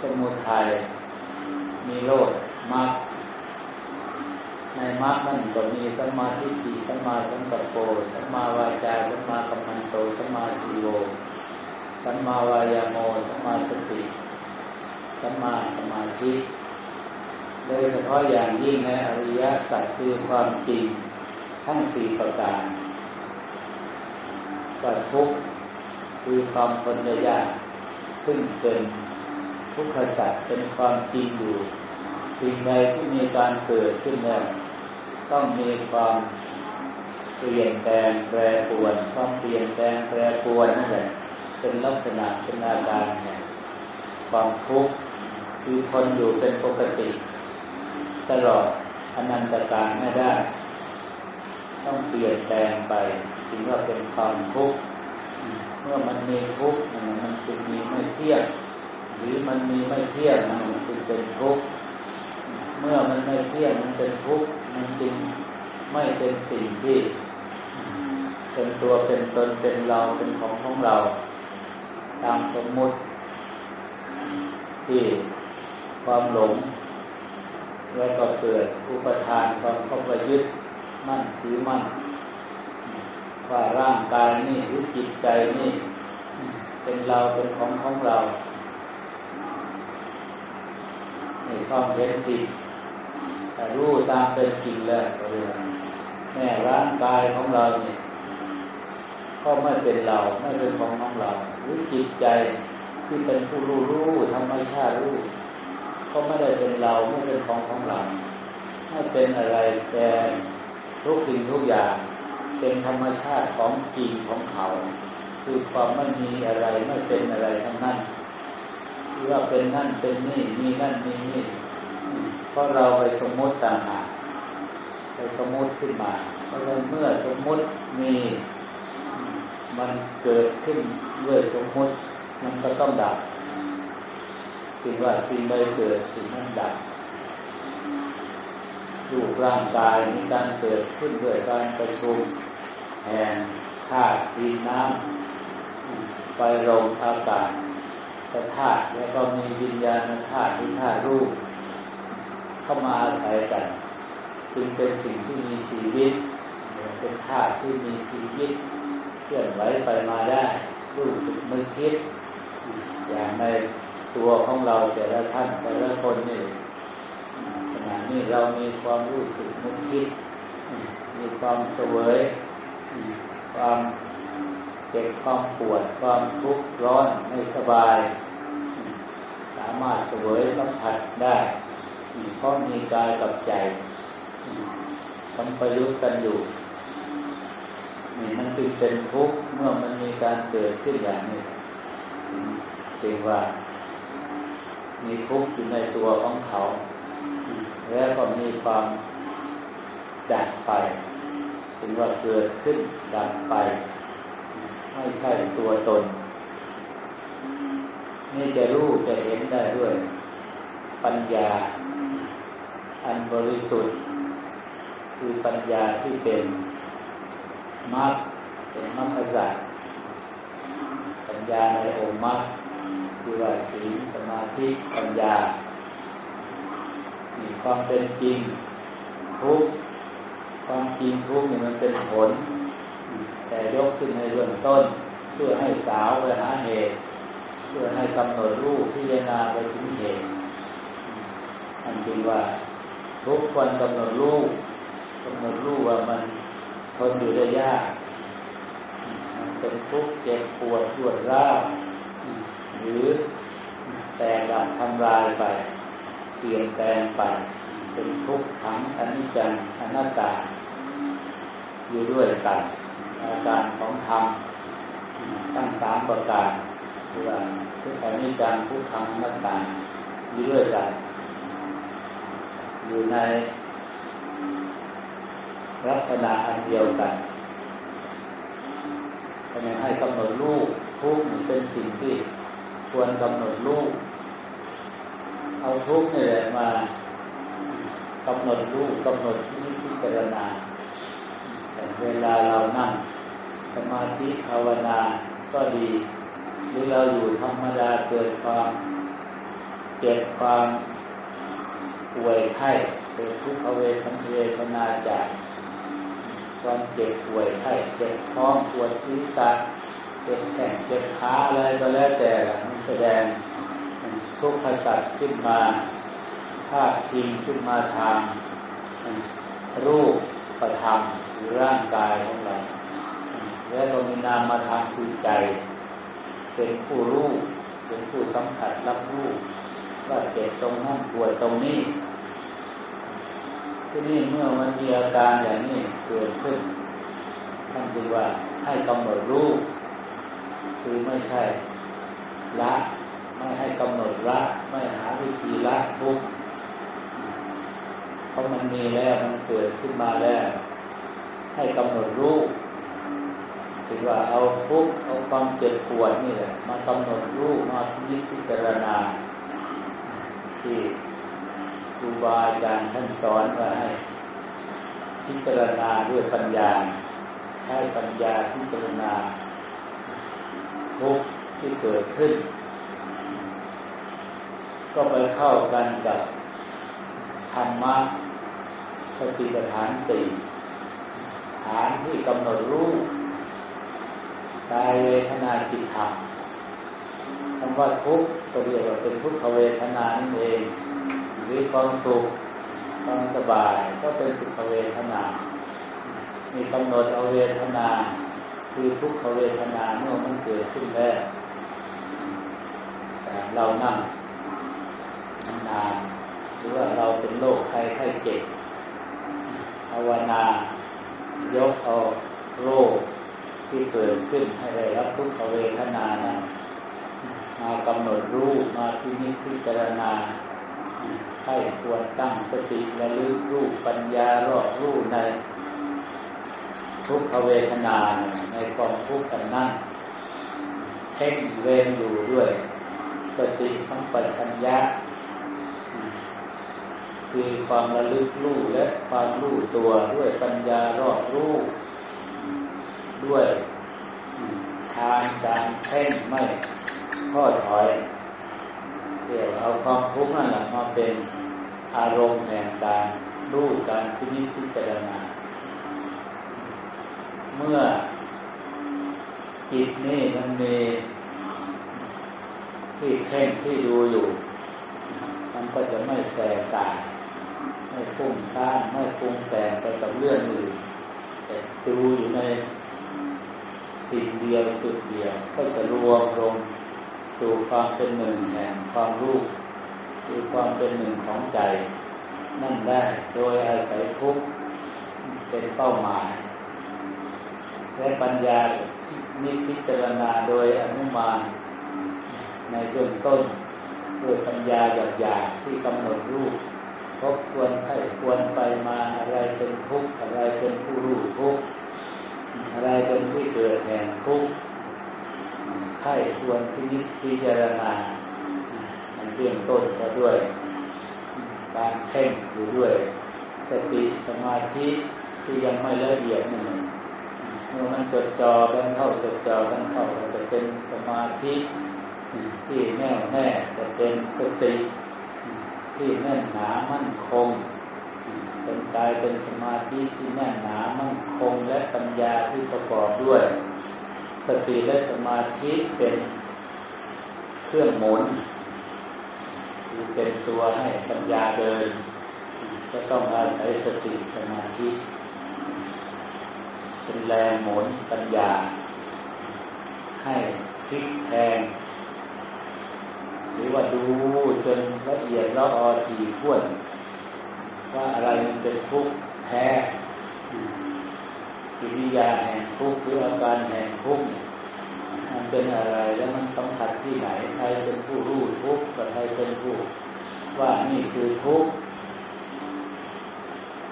สมุทัยมีโลด มรรคในมรรคนั่นก็มีสัมมาธิิสัมมาสังกัปโปสัมมาวาจาสัมมากัมมันโตสัมมาสีโวสัมมาวายาโมสัมมาสติสัมมาสมาธิโดยเฉพาะอย่างยิ่งในอริยสัจคือความจริงทั้งสี่ประการว่าทุกข์คือความทนยาก ซึ่งเป็นทุกขสัตว์เป็นความจริงอยู่ สิ่งใดที่มีการเกิดขึ้นแล้วต้องมีความเปลี่ยนแปลงแปรปรวนความเปลี่ยนแปลงแปรปรวนนั่นแหละเป็นลักษณะเป็นอาการแห่งความทุกข์คือทนอยู่เป็นปกติ ตลอดอนันตการไม่ได้ ต้องเปลี่ยนแปลงไปถึงว่าเป็นความทุกข์เมื่อมันมีทุกข์มันจึงมีไม่เที่ยงหรือมันมีไม่เที่ยงมันจึงเป็นทุกข์ เป็นทุกข์มันจึงไม่เป็นสิ่งที่ เป็นตัวเป็นตนเป็นเราเป็นของของเรา ตามสมมุติ ที่ความหลง แล้วก็เกิดอุปทานความเข้าไปยึดมั่นถือมั่นว่าร่างกายนี่หรือจิตใจนี่ เป็นเราเป็นของของเราในความเห็นผิด รู้ตามเป็นจริงแล้วแม่ร่างกายของเราเนี่ยก็ไม่เป็นเราไม่เป็นของของเราหรือจิตใจที่เป็นผู้รู้รู้ธรรมชาติรู้ก็ไม่ได้เป็นเราไม่เป็นของของเราไม่เป็นอะไรแต่ทุกสิ่งทุกอย่างเป็นธรรมชาติของจริงของเขา คือความไม่มีอะไรไม่เป็นอะไรทั้งนั้นที่ว่าเป็นนั่นเป็นนี่มีนั่นมีนี่ ราะเราไปสมมติต่างหากไปสมมติขึ้นมา เพราะฉะนั้นเมื่อสมมติมีมันเกิดขึ้นด้วยสมมติมันก็ต้องดับถึงว่าสิ่งใดเกิดสิ่งนั้นดับรูปร่างกายมีการเกิดขึ้นด้วยการประชุมแห่งธาตุดินน้ำไฟลมอากาศธาตุแล้วก็มีวิญญาณธาตุมีธาตุรูป เข้ามาอาศัยกันจึงเป็นสิ่งที่มีชีวิต เป็นธาตุที่มีชีวิตเคลื่อนไหวไปมาได้ รู้สึกนึกคิด อย่างในตัวของเราแต่ละท่านแต่ละคนนี่ขณะนี้เรามีความรู้สึกนึกคิด มีความเสวย ความเจ็บความปวดความทุกข์ร้อนไม่สบาย สามารถเสวยสัมผัสได้ เพราะมีกายกับใจสัมปยุตกันอยู่นี่มันจึงเป็นทุกข์เมื่อมันมีการเกิดขึ้นอย่างนี้จึงว่า มีทุกข์อยู่ในตัวของเขา แล้วก็มีความดับไปถึงว่าเกิดขึ้นดับไป ไม่ใช่ตัวตน นี่จะรู้จะเห็นได้ด้วย ปัญญา อันบริสุทธิ์ คือปัญญาที่เป็นมรรคเป็นมรรคสัตว์ปัญญาในองค์มรรคคือว่าศีลสมาธิปัญญา มีความเป็นจริงทุกความจริงทุกเนี่ยมันเป็นผล แต่ยกขึ้นในเรื่องต้น เพื่อให้สาวไปหาเหตุ เพื่อให้กำหนดรูปพิจารณาไปถึงเหตุอันจริงว่า ทุกคนกำหนดรูปกำหนดรูปว่ามันทนอยู่ได้ยาก มันเป็นทุกข์เจ็บปวดปวดร้าวหรือแต่การทำลายไป เปลี่ยนแปลงไป เป็นทุกข์ทั้งอนิจจังอนัตตา อยู่ด้วยกันอาการของธรรมตั้งสามประการคือว่าทุกอนิจจังทุกขังอนัตตาอยู่ด้วยกัน อยู่ในลักษณะอันเดียวกันก็ยังให้กำหนดรูปทุกเป็นสิ่งที่ควรกำหนดรูปเอาทุกนี่แหละมากำหนดรูปกำหนดพิจารณาแต่เวลาเรานั่งสมาธิภาวนาก็ดี หรือเราอยู่ธรรมดาเกิดความเจ็บความ ป่วยไข้เกิดทุกขเวทนเวทนาจากความเจ็บป่วยไข้เจ็บท้องปวดศีรษะเจ็บแขนเจ็บขาอะไรก็แล้วแต่มันแสดงทุกขสัตว์ขึ้นมาภาพทิงขึ้นมาทางรูปประธรรมคือร่างกายของเราและเรามีนามธรรมคือใจ เป็นผู้รู้เป็นผู้สัมผัสรับรู้ว่าเจ็บตรงนั้นปวดตรงนี้ ที่นี่เมื่อมันมีอาการอย่างนี้เกิดขึ้น ท่านจึงว่าให้กำหนดรู้ คือไม่ใช่ละไม่ให้กำหนดละไม่หาวิธีละทุกเพราะมันมีแล้วมันเกิดขึ้นมาแล้ว ให้กำหนดรู้ถือว่าเอาทุกเอาความเจ็บปวดนี่แหละมากำหนดรู้มาพิจิตรณาที่ ครูบาอาจารย์ท่านสอนว่าให้พิจารณาด้วยปัญญา ใช้ปัญญาพิจารณาทุกที่เกิดขึ้น ก็ไปเข้ากันกับธรรมะสติปัฏฐานสี่ฐานที่กำหนดรู้กายเวทนาจิตธรรมคำว่าทุกข์ก็เรียกว่าเป็นทุกขเวทนานั่นเอง รือความสุขความสบายก็เป็นสุขเวทนา มีกำหนดเอาเวทนา คือทุกขเวทนาเมื่อมันเกิดขึ้นแล้วแต่เรานั่งนานหรือว่าเราเป็นโรคใครไข้เจ็บภาวนายกเอาโรคที่เกิดขึ้นให้ได้รับทุกขเวทนานั้นมากำหนดรูปมาพินิจพิจารณา ให้ควรตั้งสติและลึกรูปปัญญารอบรูปใน ทุกขเวทนาในกองทุกข์กันนั่นเพ่งเวรอยู่ด้วย สติสัมปชัญญะคือความระลึกรู้และความรู้ตัวด้วยปัญญารอบรู้ด้วยฌานการเพ่งไม่ท้อถอย เดี๋ยวเอาความทุกข์นั่นแหละมาเป็น อารมณ์แห่งการรู้การพิจิตพิจารณา เมื่อจิตนี่มันมีที่เพ่งที่ดูอยู่ มันก็จะไม่แสสายไม่ฟุ้งซ่านไม่ปรุงแต่งไปกับเรื่องอื่นแต่ดูอยู่ในสิ่งเดียวจุดเดียว ก็จะรวมลงสู่ความเป็นหนึ่งแห่งความรู้ คือความเป็นหนึ่งของใจ นั่นได้โดยอาศัยทุกเป็นเป้าหมาย และปัญญานิพิจารณาโดยอนุมานในเบื้องต้นด้วยปัญญาหยาบๆที่กำหนดรูปทบควรให้ควรไปมาอะไรเป็นทุกข์อะไรเป็นผู้รู้ทุกข์อะไรเป็นที่เกิดแห่งทุกข์ให้ควรพิจิตพิจารณา เบื้องต้นก็ด้วย การเพ่งอยู่ด้วย สติสมาธิที่ยังไม่ละเอียดนึ่งเมื่อมันจดจ่อกันเข้าจดจ่อกันเข้าจะเป็นสมาธิที่แน่วแน่จะเป็นสติที่แน่นหนามั่นคง เป็นกายเป็นสมาธิที่แน่นหนามั่นคงและปัญญาที่ประกอบด้วย สติและสมาธิเป็นเครื่องหมุน เป็นตัวให้ปัญญาเดิน ก็ต้องอาศัยสติสมาธิ เป็นแรงหมุนปัญญา ให้พลิกแทงรือว่าดูจนละเอียดละออถี่ถ้วน ว่าอะไรมันเป็นทุกข์แท้กิริยาแห่งทุกข์หรืออาการแห่งทุกข์ มันเป็นอะไรแล้วมันสัมผัสที่ไหนใครเป็นผู้รู้ทุกข์ใครเป็นผู้ว่านี่คือทุกข์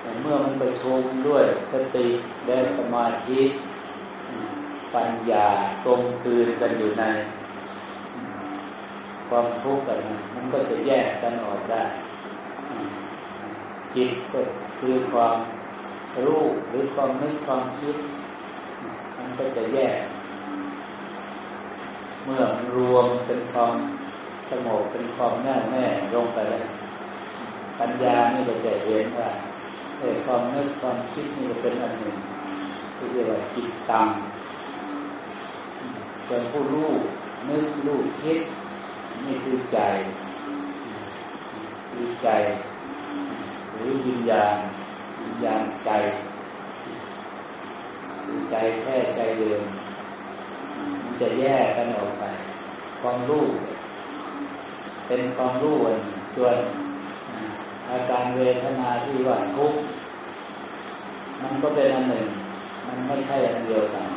แต่เมื่อมันไปชมด้วยสติและสมาธิปัญญาตรงคืนกันอยู่ใน ความทุกข์กันมันก็จะแยกกันออกได้ จิตก็คือความรู้หรือความนึกความคิด มันก็จะแยก เมื่อมันรวมเป็นความสงบเป็นความแน่แน่ลงไปแล้วปัญญานี่ก็จะเห็นว่าเออความนึกความคิดนี่เป็นอันหนึ่งที่เรียกว่าจิตตังส่วนผู้รู้นึกรู้คิดนี่คือใจคือใจ หรือวิญญาณวิญญาณใจใจแท้ใจเดิมมัน จะแยกกันออกไปความรู้เป็นความรู้ส่วนอาการเวทนาที่ว่าทุกข์มันก็เป็นอันหนึ่ง มันไม่ใช่อันเดียวกัน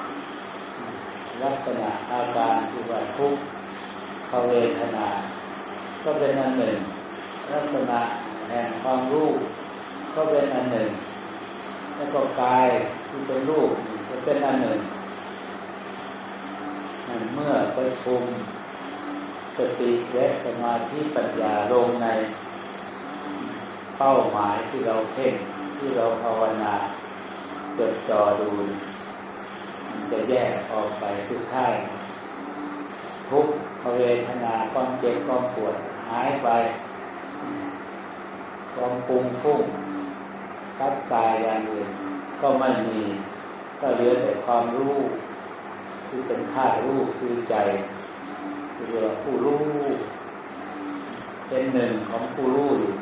ลักษณะอาการที่ว่าทุกข์ขเวทนา ก็เป็นอันหนึ่ง ลักษณะแห่งความรู้ก็เป็นอันหนึ่ง แล้วก็กายที่เป็นรูปก็เป็นอันหนึ่ง เมื่อประชุมสติและสมาธิปัญญาลงในเป้าหมายที่เราเพ่งที่เราภาวนาจดจ่อดูมันจะแยกออกไปสุดท้าย ทุกขเวทนาความเจ็บความปวดหายไปความปรุงฟุ้งซัดสายอย่างอื่นก็ไม่มี ก็เหลือแต่ความรู้ ที่เป็นธาตุรู้คือใจเรียกว่าผู้รู้เป็นหนึ่งของผู้รู้อยู่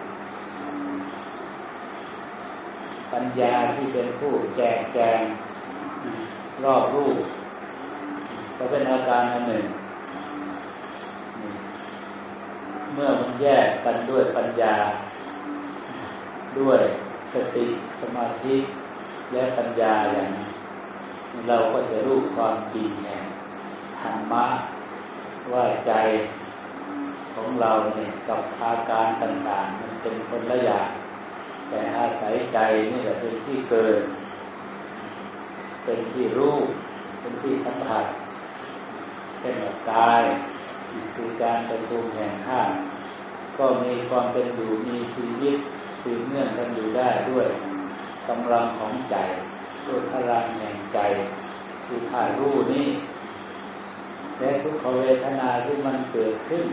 ปัญญาที่เป็นผู้แจกแจงรอบรูปก็เป็นอาการอันหนึ่ง เมื่อมันแยกกันด้วยปัญญา ด้วยสติสมาธิและปัญญาอย่างนี้ เราก็จะรู้ความจริงแห่งธรรมะว่าใจของเราเนี่ยกับอาการต่างๆ มันเป็นคนละอย่างแต่อาศัยใจนี่แหละเป็นที่เกิด เป็นที่รู้เป็นที่สัมผัสเช่นกายคือการประชุมแห่งข้าก็มีความเป็นอยู่มีชีวิตสืบเนื่องกันอยู่ได้ด้วยกำลังของใจด้วยพลังแห่ง ใจคือถ่ายรู้นี้และทุกขเวทนาที่มันเกิดขึ้น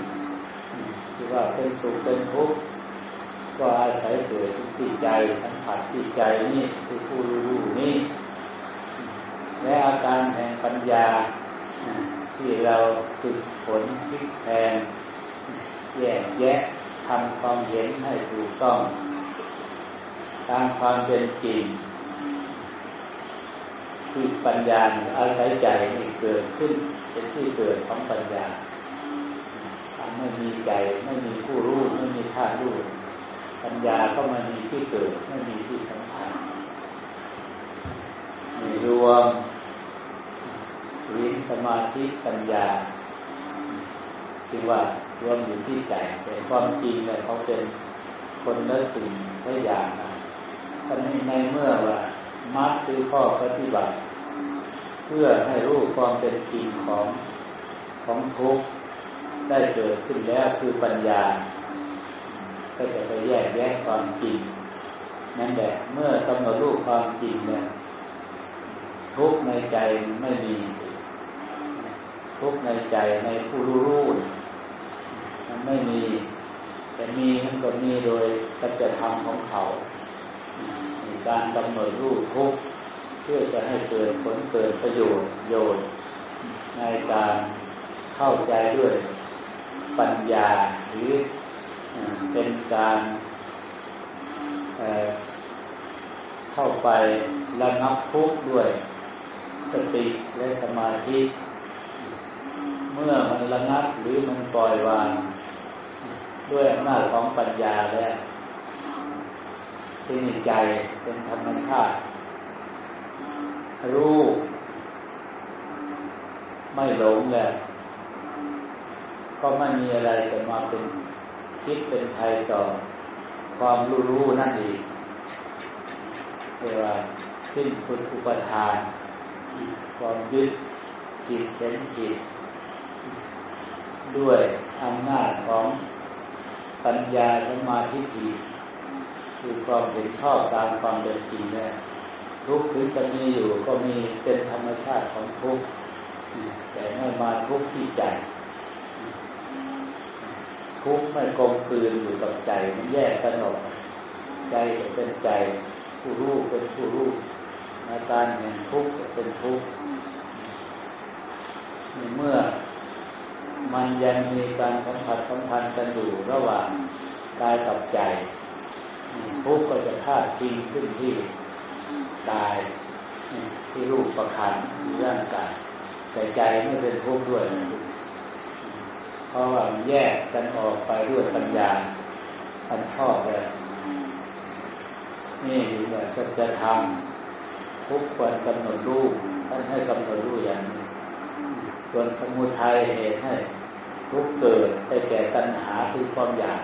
ที่ว่าเป็นสุขเป็นทุกข์ก็อาศัยเกิดที่ใจสัมผัสที่ใจนี่คือผู้รู้นี่และอาการแห่งปัญญาที่เราฝึกฝนพลิกแพงแยกแยะทำความเห็นให้ถูกต้อง ตามความเป็นจริง คือปัญญาอาศัยใจนี่เกิดขึ้น เป็นที่เกิดของปัญญาถ้าไม่มีใจไม่มีผู้รู้ไม่มีธาตุรู้ปัญญาก็ไม่มีที่เกิดไม่มีที่สัมผัสมีรวมศีลสมาธิปัญญาคือว่ารวมอยู่ที่ใจแต่ความจริงเนี่ยเขาเป็นคนละสิ่งละอย่างนะท่านในเมื่อว่ามัดคือข้อปฏิบัติ เพื่อให้รู้ความเป็นจริงของของทุกข์ได้เกิดขึ้นแล้วคือปัญญา ก็จะไปแยกแยะความจริง นั่นแหละเมื่อกำหนดรูปความจริงเนี่ยทุกในใจไม่มี ทุกในใจในผู้รู้รู้มันไม่มี แต่มีมันก็มีโดยสัจธรรมของเขาในการกำหนดรูปทุกเพื่อจะให้เกิดผลเกิดประโยชน์โยนในการเข้าใจด้วยปัญญาหรือเป็นการเข้าไประงับทุกข์ด้วยสติและสมาธิ เมื่อมันระงับหรือมันปล่อยวาง ด้วยอำนาจของปัญญาแล้วที่มีใจเป็นธรรมชาติ รู้ไม่หลงแล้วก็ไม่มีอะไรจะมาเป็นคิดเป็นภัยต่อ ความรู้รู้นั่นเองเรียกว่าสิ้นสุดอุปทานความยึดจิตเห็นจิตด้วยอำนาจของปัญญาสมาธิจิตคือความเห็นชอบตามความเป็นจริงแล้ ทุกข์ถึงจะมีอยู่ก็มีเป็นธรรมชาติของทุกข์แต่ไม่มาทุกข์ที่ใจ ทุกข์ไม่กลมกลืนอยู่กับใจมันแยกกันออกใจเป็นใจ ผู้รู้เป็นผู้รู้อาการแห่งทุกข์เป็นทุกข์เมื่อมันยังมีการสัมผัสสัมพันธ์กันอยู่ระหว่างกายกับใจ ทุกข์ก็จะพาดพิงขึ้นที่ กายที่รูปประคันร่างกายแต่ใจไม่เป็นทุกข์ด้วยนะเพราะว่ามันแยกกันออกไปด้วยปัญญาอันชอบเลยนี่คือว่าสัจธรรมทุกควรกำหนดรูปท่านให้กำหนดรูปอย่างนี้ส่วนสมุทัยเหตุให้ ทุกเกิดได้แก่ตัณหาคือความอยาก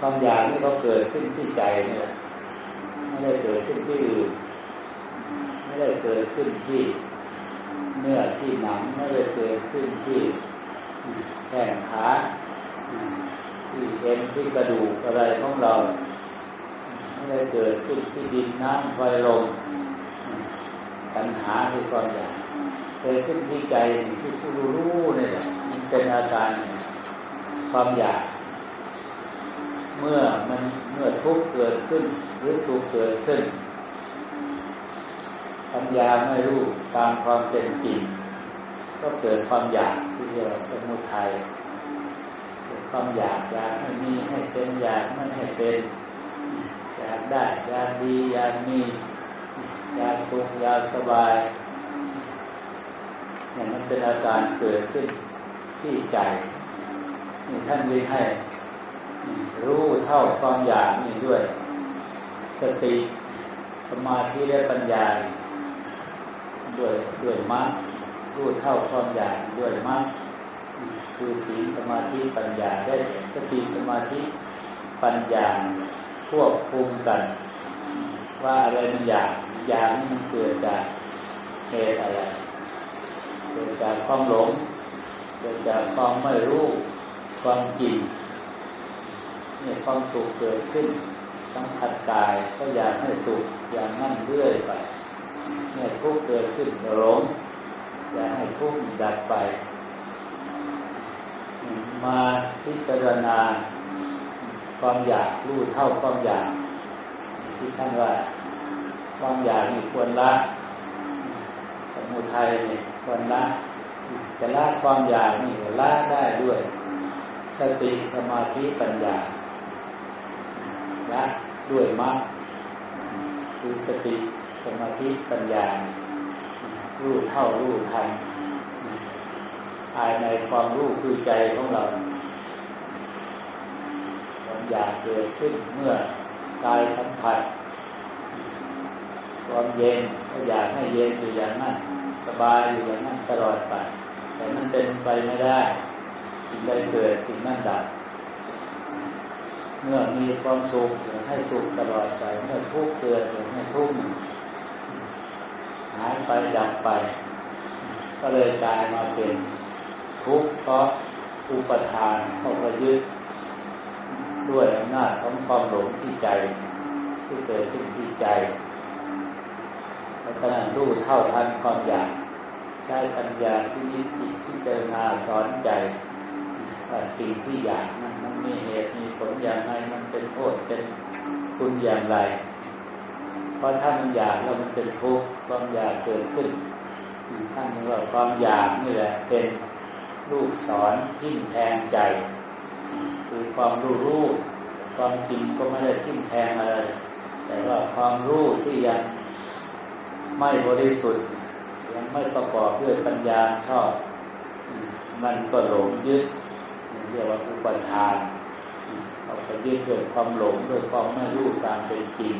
ความอยากนี่ก็เกิดขึ้นที่ใจนี่แหละ ไม่ได้เกิดขึ้นที่อื่นไม่ได้เกิดขึ้นที่เนื้อที่หนังไม่ได้เกิดขึ้นที่แข้งขาที่เอ็นที่กระดูกอะไรของเรา ไม่ได้เกิดขึ้นที่ดินน้ำไฟลมปัญหาคือความอยากเกิดขึ้นที่ใจที่ผู้รู้นี่แหละมันเป็นอาการความอยาก เมื่อมันเมื่อทุกข์เกิดขึ้น หรือสุขเกิดขึ้น ปัญญาไม่รู้ตามความเป็นจริง ก็เกิดความอยากที่เรียกว่าสมุทัยเกิดความอยากอยากให้มีให้เป็นอยากไม่ให้เป็น อยากได้อยากดีอยากมีอยากสุขอยากสบายเนี่ยมันเป็นอาการเกิดขึ้นที่ใจนี่ท่านเรียให้ รู้เท่าความอยากนี่ด้วย สติสมาธิและปัญญา ด้วยด้วยมรรครู้เท่าความอยากด้วยมรรคคือศีลสมาธิปัญญาได้สติสมาธิปัญญาควบคุมกัน ว่าอะไรมันอยากอยากมันเกิดจากเหตุอะไร เกิดจากความหลง เกิดจากความไม่รู้ความจริง เนี่ยความสุขเกิดขึ้นทั้งผัดกายก็อยากให้สุขอย่างนั่นเรื่อยไปเนี่ยทุกเกิดขึ้นหลงอยากให้ทุกดับไป มาพิจารณาความอยากรู้เท่าความอยาก ที่ท่านว่า ความอยากมีควรละ สมุทัยนี่ควรละจะละความอยากนี่ละได้ด้วย สติสมาธิปัญญาะด้วยมรรคคือสติสมาธิปัญญารู้เท่ารู้ทันภายในความรู้คือใจของเราความอยากเกิดขึ้นเมื่อกายสัมผัสความเย็นก็อยากให้เย็นอยู่อย่างนั้นสบายอยู่อย่างนั้นตลอดไป แต่มันเป็นไปไม่ได้ สิ่งใดเกิดสิ่งนั้นดับ เมื่อมีความสุขอยากให้สุขตลอดไป เมื่อทุกข์เกิดอยากให้ทุกข์หายไปดับไป ก็เลยกลายมาเป็นทุกข์เพราะอุปทานเพราะประยึดด้วยอำนาจของความหลงที่ใจที่เกิดขึ้นที่ใจเพราะฉะนั้นรู้เท่าทันความอยากใช้ปัญญาที่ยึดจิตที่เจรณาสอนใจว่าสิ่งที่อยากนั้น มีเหตุมีผลอย่างไรมันเป็นโทษเป็นคุณอย่างไร เพราะถ้ามันอยากแล้วมันเป็นทุกข์ความอยากเกิดขึ้นท่านเรียกว่าความอยากนี่แหละเป็นลูกสอนทิ้งแทงใจ คือความรู้รู้ความจริงก็ไม่ได้ทิ้งแทงอะไร แต่ว่าความรู้ที่ยังไม่บริสุทธิ์ ยังไม่ประกอบด้วยปัญญาชอบ มันก็หลงยึดเรียกว่าอุปทานเไปยึดด้วยความหลงด้วยความไม่รู้ตามเป็นจริง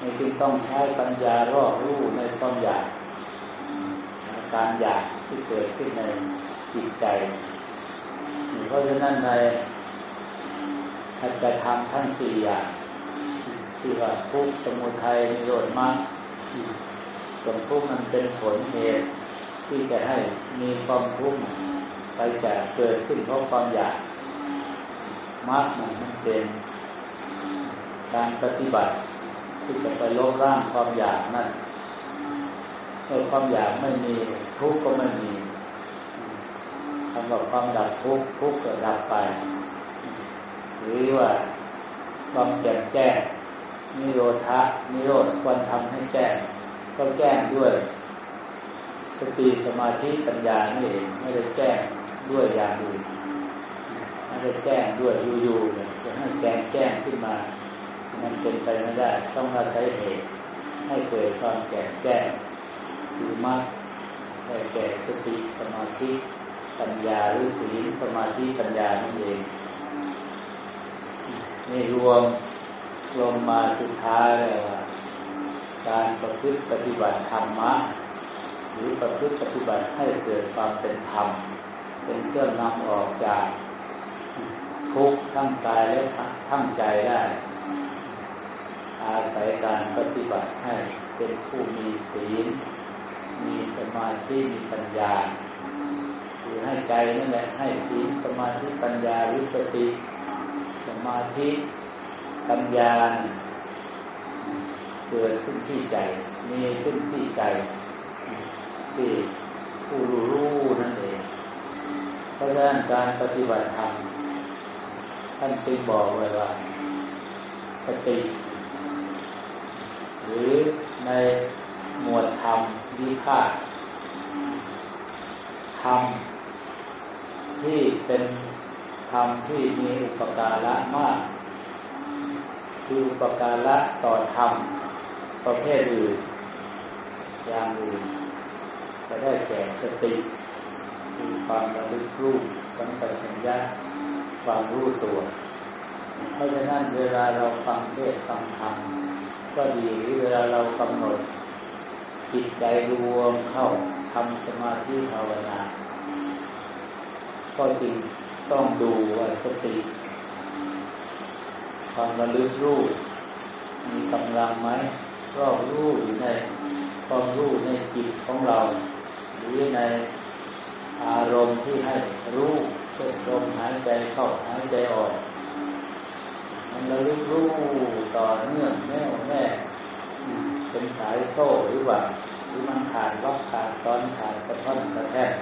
นี่จึงต้องใช้ปัญญารอบรู้ในความอยากการอยากที่เกิดขึ้นในจิตใจเพราะฉะนั้นในสัจธรรมทั้งสี่อย่างที่ว่าทุกสมุทัยนิโรธมรรคส่วนทุกมันเป็นผลเหตุที่จะให้มีความทุกข์ไปจากเกิดขึ้นเพราะความอยาก มรรคมันเป็นการปฏิบัติที่จะไปลบร่างความอยากนั่นเมื่อความอยากไม่มีทุกข์ก็ไม่มีคำว่าความดับทุกข์ทุกข์ก็ดับไป หรือว่าความแจ่มแจ้งนิโรธะนิโรธควรทำให้แจ้ง ก็แจ้งด้วย สติสมาธิปัญญานี่เองไม่ได้แจ้งด้วยอย่างอื่น ไม่ได้แจ้งด้วยอยู่ๆเนี่ยจะให้แจ้งแจ้งขึ้นมา มันเป็นไปไม่ได้ ต้องอาศัยเหตุ ให้เกิดความแจ่มแจ้งคือมรรคได้แก่สติสมาธิปัญญาหรือศีลสมาธิปัญญานั่นเองนี่รวมลงมาสุดท้ายเลยว่า การประพฤติปฏิบัติธรรมะ หรือประพฤติปฏิบัติให้เกิดความเป็นธรรม เป็นเครื่องนำออกจาก ทุกข์ทั้งกายและทั้งใจได้ อาศัยการปฏิบัติให้เป็นผู้มีศีล มีสมาธิมีปัญญาหรือให้ใจนั่นแหละให้ศีลสมาธิปัญญาหรือสติ สมาธิปัญญาเกิดขึ้นที่ใจ มีขึ้นที่ใจ ที่ผู้รู้รู้นั่นเองเพราะฉะนั้นการปฏิบัติธรรม ท่านจึงบอกไว้ว่า สติ หรือในหมวดธรรมวิพากธรรมที่เป็นธรรมที่มีอุปการะมาก คืออุปการะต่อธรรมประเภทอื่นอย่างอื่นจะได้แก่สติคือความระลึกรู้สัมปชัญญะ ความรู้ตัว เพราะฉะนั้นเวลาเราฟังเทศฟังธรรมก็ดีหรือเวลาเรากำหนดจิตใจรวมเข้าทำสมาธิภาวนา ก็จริงต้องดูว่าสติความระลึกรู้มีกำลังไหมรอบรู้อยู่ในความรู้ในจิตของเรา หรือในอารมณ์ที่ให้รู้ ลมหายใจเข้าหายใจออก มันระลึกรู้ต่อเนื่องแน่วแน่เป็นสายโซ่หรือว่าหรือมันขาดวักขาดตอนขาดกระท่อนกระแทก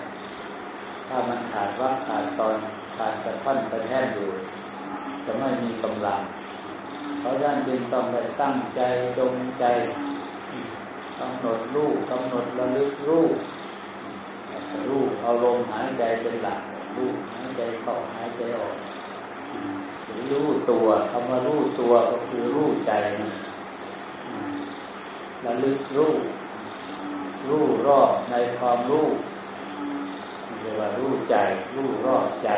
ถ้ามันขาดวักขาดตอนขาดกระท่อนกระแทกอยู่ จะไม่มีกำลัง เพราะฉะนั้นจึงต้องไปตั้งใจจงใจกำหนดรูปกำหนดระลึกรูปรูปเอาลมหายใจเป็นหลัก รูปหายใจเข้าหายใจออกหรือรู้ตัวคำว่ารู้ตัวก็คือรู้ใจระลึกรู้รู้รอบในความรู้เรียกว่ารู้ใจ รู้รอบใจ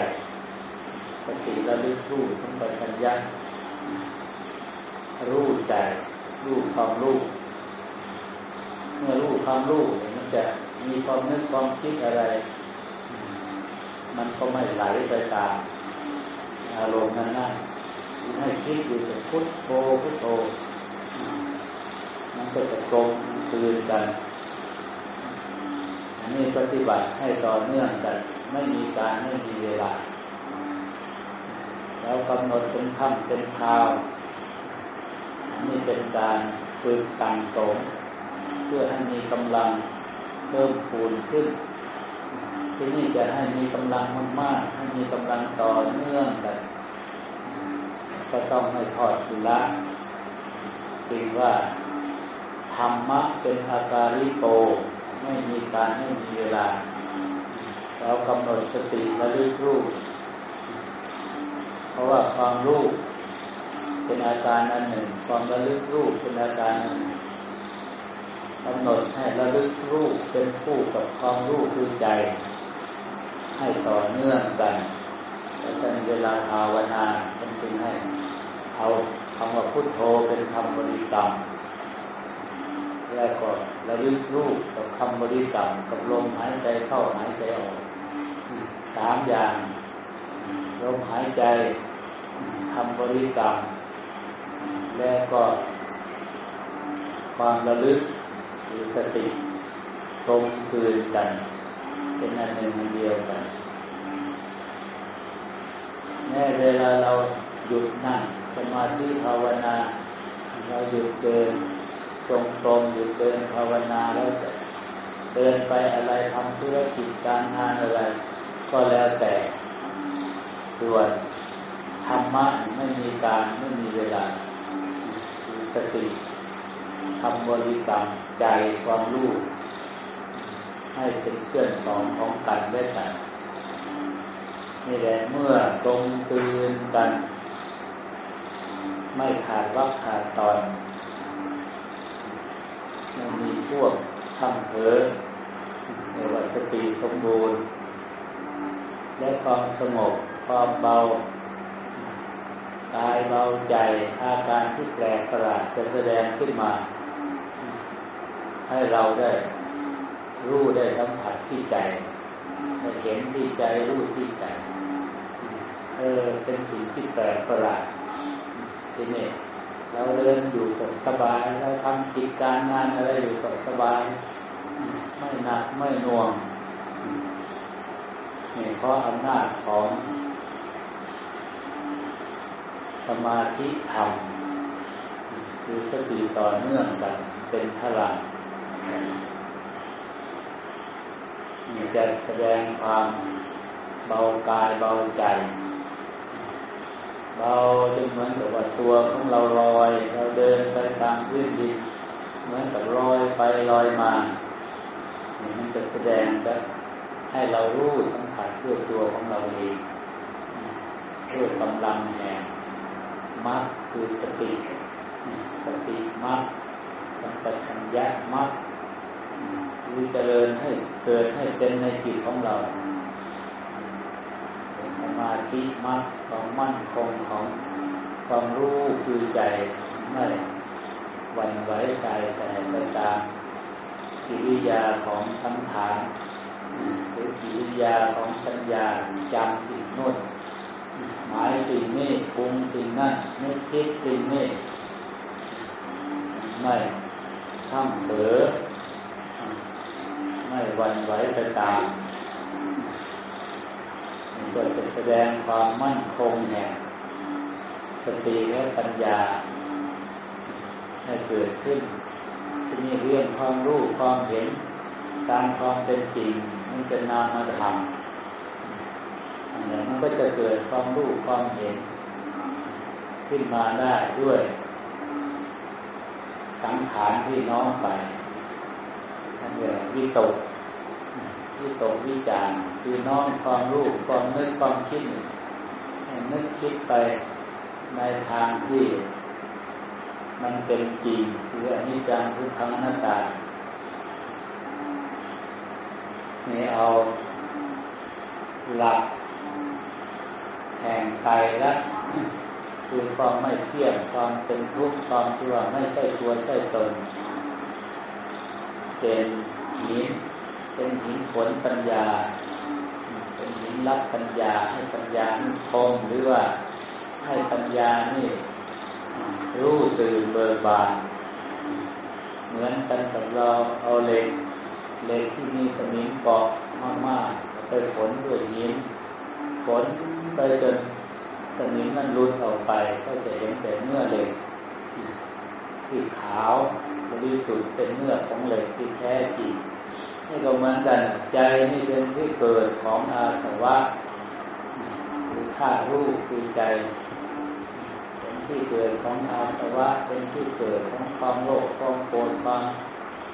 สติระลึกรู้สัมปชัญญะรู้ใจรู้ความรู้เมื่อรู้ความรู้มันจะมีความนึกความคิดอะไร มันก็ไม่ไหลไปตามอารมณ์นั้นนะให้คิดอยู่แต่พุทโธพุทโธมันก็จะกลมตื่นกัน อันนี้ปฏิบัติให้ต่อเนื่องกัน ไม่มีการไม่มีเวลา แล้วกำหนดเป็นคำเป็นคราว อันี่เป็นการฝึกสั่งสม เพื่อให้มีกำลังเพิ่มพูนขึ้น ที่นี่จะให้มีกำลังมากๆให้มีกำลังต่อเนื่องกันก็ต้องให้ทอดสุละจริงว่าธรรมะเป็นอาการิโกไม่มีการไม่มีเวลา เรากำหนดสติระลึกรู้เพราะว่าความรู้เป็นอาการอันหนึ่ง ความระลึกรูปเป็นอาการอันหนึ่งกำหนดให้ระลึกรูปเป็นคู่กับความรู้คือใจ ให้ต่อเนื่องกันเพราะฉะนั้นเวลาภาวนาเป็นจึงให้เอาคำว่าพุทโธเป็นคำบริกรรมแล้วก็ระลึกรูปกับคำบริกรรมกับลมหายใจเข้าหายใจออกสามอย่างลมหายใจคำบริกรรมและก็ความระลึกหรือสติตรงคืนกัน เป็นอันหนึ่งอันเดียวกันแม้เวลาเราหยุดนั่งสมาธิภาวนา เราหยุดเดินตรงตรงหยุดเดินภาวนาแล้วแต่เดินไปอะไรทำธุรกิจการงานอะไร ก็แล้วแต่ส่วนธรรมะไม่มีการไม่มีเวลาสติทำบริกรรมใจความรู้ ให้เป็นเพื่อนสองของกันได้กันนี่แหละเมื่อตรงตื่นกัน ไม่ขาดวักขาดตอนไม่มีช่วงทำเผลอเรียกว่าสติสมบูรณ์ และความสงบความเบากายเบาใจอาการที่แปลกประหลาดจะแสดงขึ้นมา ให้เราได้ รู้ได้สัมผัสที่ใจได้เห็นที่ใจรู้ที่ใจเออเป็นสิ่งที่แปลกประหลาดทีนี้เราเดินอยู่ก็สบายเราทำกิจการงานอะไรอยู่ก็สบาย ไม่หนักไม่น่วงนี่เพราะอำนาจของสมาธิธรรม คือสติต่อเนื่องกันเป็นพลัง จะแสดงความเบากายเบาใจ เบาจนเหมือนกับว่าตัวของเราลอย เราเดินไปตามพื้นดินเหมือนกับลอยไปลอยมามันจะแสดงจะให้เรารู้สัมผัสด้วยตัวของเราเองด้วยกำลังแห่งมรรคคือสติ สติมรรคสัมปชัญญะมรรค คือเจริญให้เกิดให้เป็นในจิตของเราสมาธิมรรคของมั่นคงของความรู้คือใจไม่หวั่นไหวสายแสไปตามกิริยาของสังขารหรือกิริยาของสัญญาจำสิ่งโน้นหมายสิ่งนี้ปรุงสิ่งนั้นนึกคิดสิ่งนี้ไม่ท้ำเผลอ ไหวไปตามนี่ก็จะแสดงความมั่นคงแห่งสติและปัญญา ให้เกิดขึ้น ที่นี่เรื่องความรู้ความเห็น ตามความเป็นจริง มันเป็นนามธรรมามันก็จะเกิดความรู้ความเห็น ขึ้นมาได้ด้วย สังขารที่น้อมไปท่านเรียกวิตก วิตกวิจารคือน้อมความรู้ความนึกความคิดให้นึกคิดไปในทางที่มันเป็นจริงคืออนิจจังทุกขังอนัตตานี่เอาหลักแห่งไตและคือความไม่เที่ยงความเป็นทุกข์ความที่ว่าไม่ใช่ตัวใช่ตนเป็นหิน เป็นหินฝนปัญญา เป็นหินรับปัญญาให้ปัญญานี่คมหรือว่าให้ปัญญานี่รู้ตื่นเบิกบานเหมือนกันกับเราเอาเหล็กเหล็กที่มีสนิมเกาะมากๆไปฝนด้วยหินฝนไปจนสนิมนั้นรุดออกไป ก็จะเห็นแต่เนื้อเหล็กที่ขาวบริสุทธิ์เป็นเนื้อของเหล็กที่แท้จริง นี่ก็เหมือนกันใจนี่เป็นที่เกิดของอาสวะคือธาตุรู้คือใจ เป็นที่เกิดของอาสวะ เป็นที่เกิดของความโลภความโกรธความ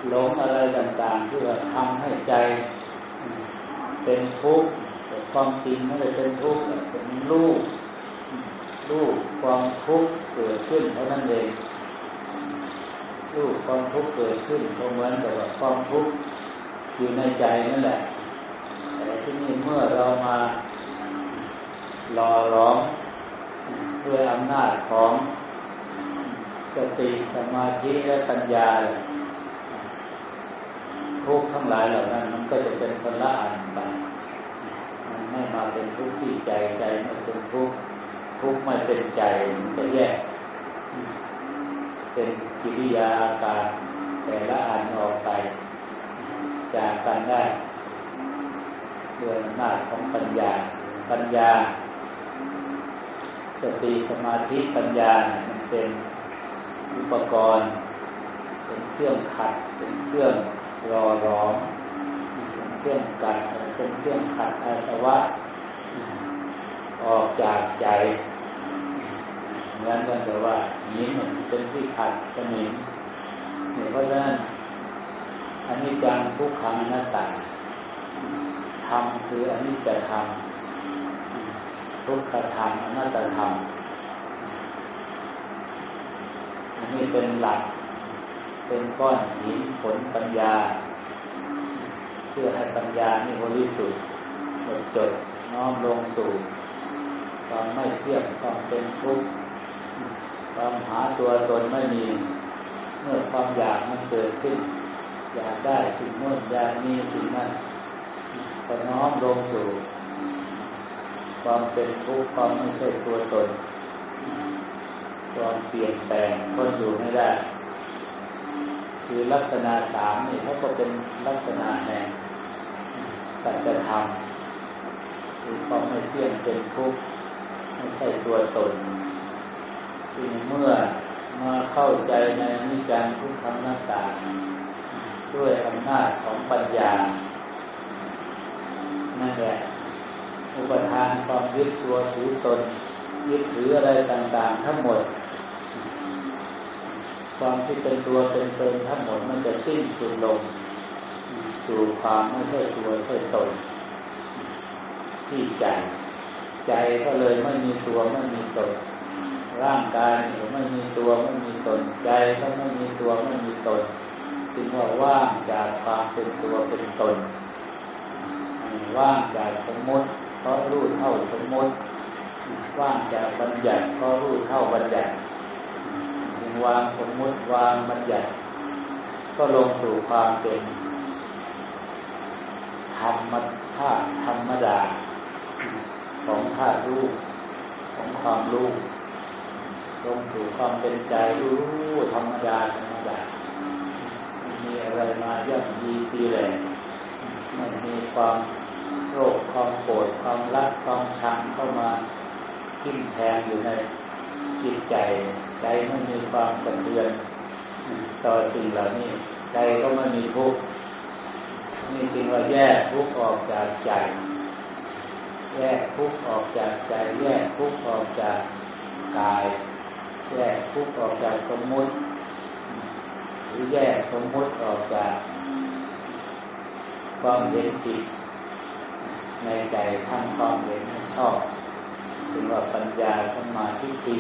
หลงอะไรต่าง ๆ ที่ว่าทำให้ใจ เป็นทุกข์แต่ความจริงไม่ได้เป็นทุกข์เป็นรูปรูปความทุกข์เกิดขึ้นเท่านั้นเองรูปความทุกข์เกิดขึ้นก็เหมือนกับความทุกข์ อยู่ในใจนั่นแหละ แต่ที่นี่เมื่อเรามาหล่อร้องด้วยอำนาจของสติสมาธิและปัญญา ทุกข์ทั้งหลายเหล่านั้น มันก็จะเป็นคนละอันไปมันไม่มาเป็นทุกข์ที่ใจใจไม่เป็นทุกข์ทุกข์ไม่เป็นใจมันจะแยก เป็นกิริยาอาการแต่ละอันออกไป จากกันได้ด้วยอำนาจของปัญญา ปัญญาสติสมาธิปัญญามันเป็นอุปกรณ์ เป็นเครื่องขัด เป็นเครื่องรอร้องเป็นเครื่องกัดเป็นเครื่องขัดอาสวะ ออกจากใจเหมือนกันแต่ว่าหินมันเป็นที่ขัดสนิมเนี่ยเพราะฉะนั้น อันนี้จังทุกขังอนัตตาธรรมคืออันนี้จะทำทุกขธรรมอนัตตธรรมอันนี้เป็นหลัก เป็นก้อนหินผลปัญญา เพื่อให้ปัญญานี่บริสุทธิ์หมดจดน้อมลงสู่ความไม่เที่ยงความเป็นทุกข์ความหาตัวตนไม่มี เมื่อความอยากมันเกิดขึ้น อยากได้สิ่งโน้นอยากมีสิ่งนั้นก็น้อมลงสู่ความเป็นทุกข์ความไม่ใช่ตัวตนความเปลี่ยนแปลงทนอยู่ไม่ได้ คือลักษณะสามนี่เขาก็เป็นลักษณะแห่งสัจธรรมคือความไม่เที่ยงเป็นทุกข์ไม่ใช่ตัวตนที่เมื่อมาเข้าใจในนิจังทุกขังหน้าตา ด้วยอำนาจของปัญญา นั่นแหละ อุปทานความยึดตัวถือตน ยึดถืออะไรต่างๆ ทั้งหมด ความที่เป็นตัวเป็นตนทั้งหมดมันจะสิ้นสุดลง สู่ความไม่ใช่ตัวใช่ตน ที่ใจ ใจก็เลยไม่มีตัวไม่มีตนร่างกายเนี่ยไม่มีตัวไม่มีตน ใจก็ไม่มีตัวไม่มีตนึงว่าว่างจากความเป็นตัวเป็นตนว่างจากสมมติเพราะรู้เท่าสมมติว่างจากบัญญัติเพราะรู้เท่าบัญญัติจึงวางสมมติวางบัญญัติก็ลงสู่ความเป็นธรรมชาติธรรมดา ของธาตุรู้ของความรู้ลงสู่ความเป็นใจรู้ธรรมดาธรรม อะไรมาย่ำยีตีแรงไม่มีความโรคความโกรธความรักความชังเข้ามาทิ่มแทงอยู่ในจิตใจ ใจไม่มีความกระเทือน ต่อสิ่งเหล่านี้ ใจก็ไม่มีทุกข์นี่จึงว่าแยกทุกข์ออกจากใจ แยกทุกข์ออกจากใจ แยกทุกข์ออกจากกาย แยกทุกข์ออกจากสมมุติ หรือแยกสมมติออกจากความเห็นผิดในใจทำความเห็นชอบถึงว่าปัญญาสมาธิิ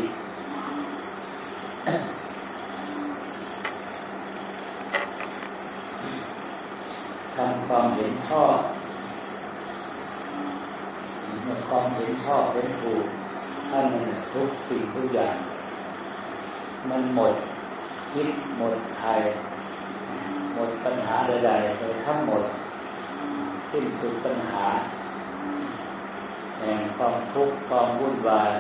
ทำความเห็นชอบเมื่อความเห็นชอบเป็นถูกท่านทุกสิ่งทุกอย่าง มันหมด คิดหมดภัยหมดปัญหาใดๆไปทั้งหมด สิ้นสุดปัญหา แห่งความทุกข์ความวุ่นวาย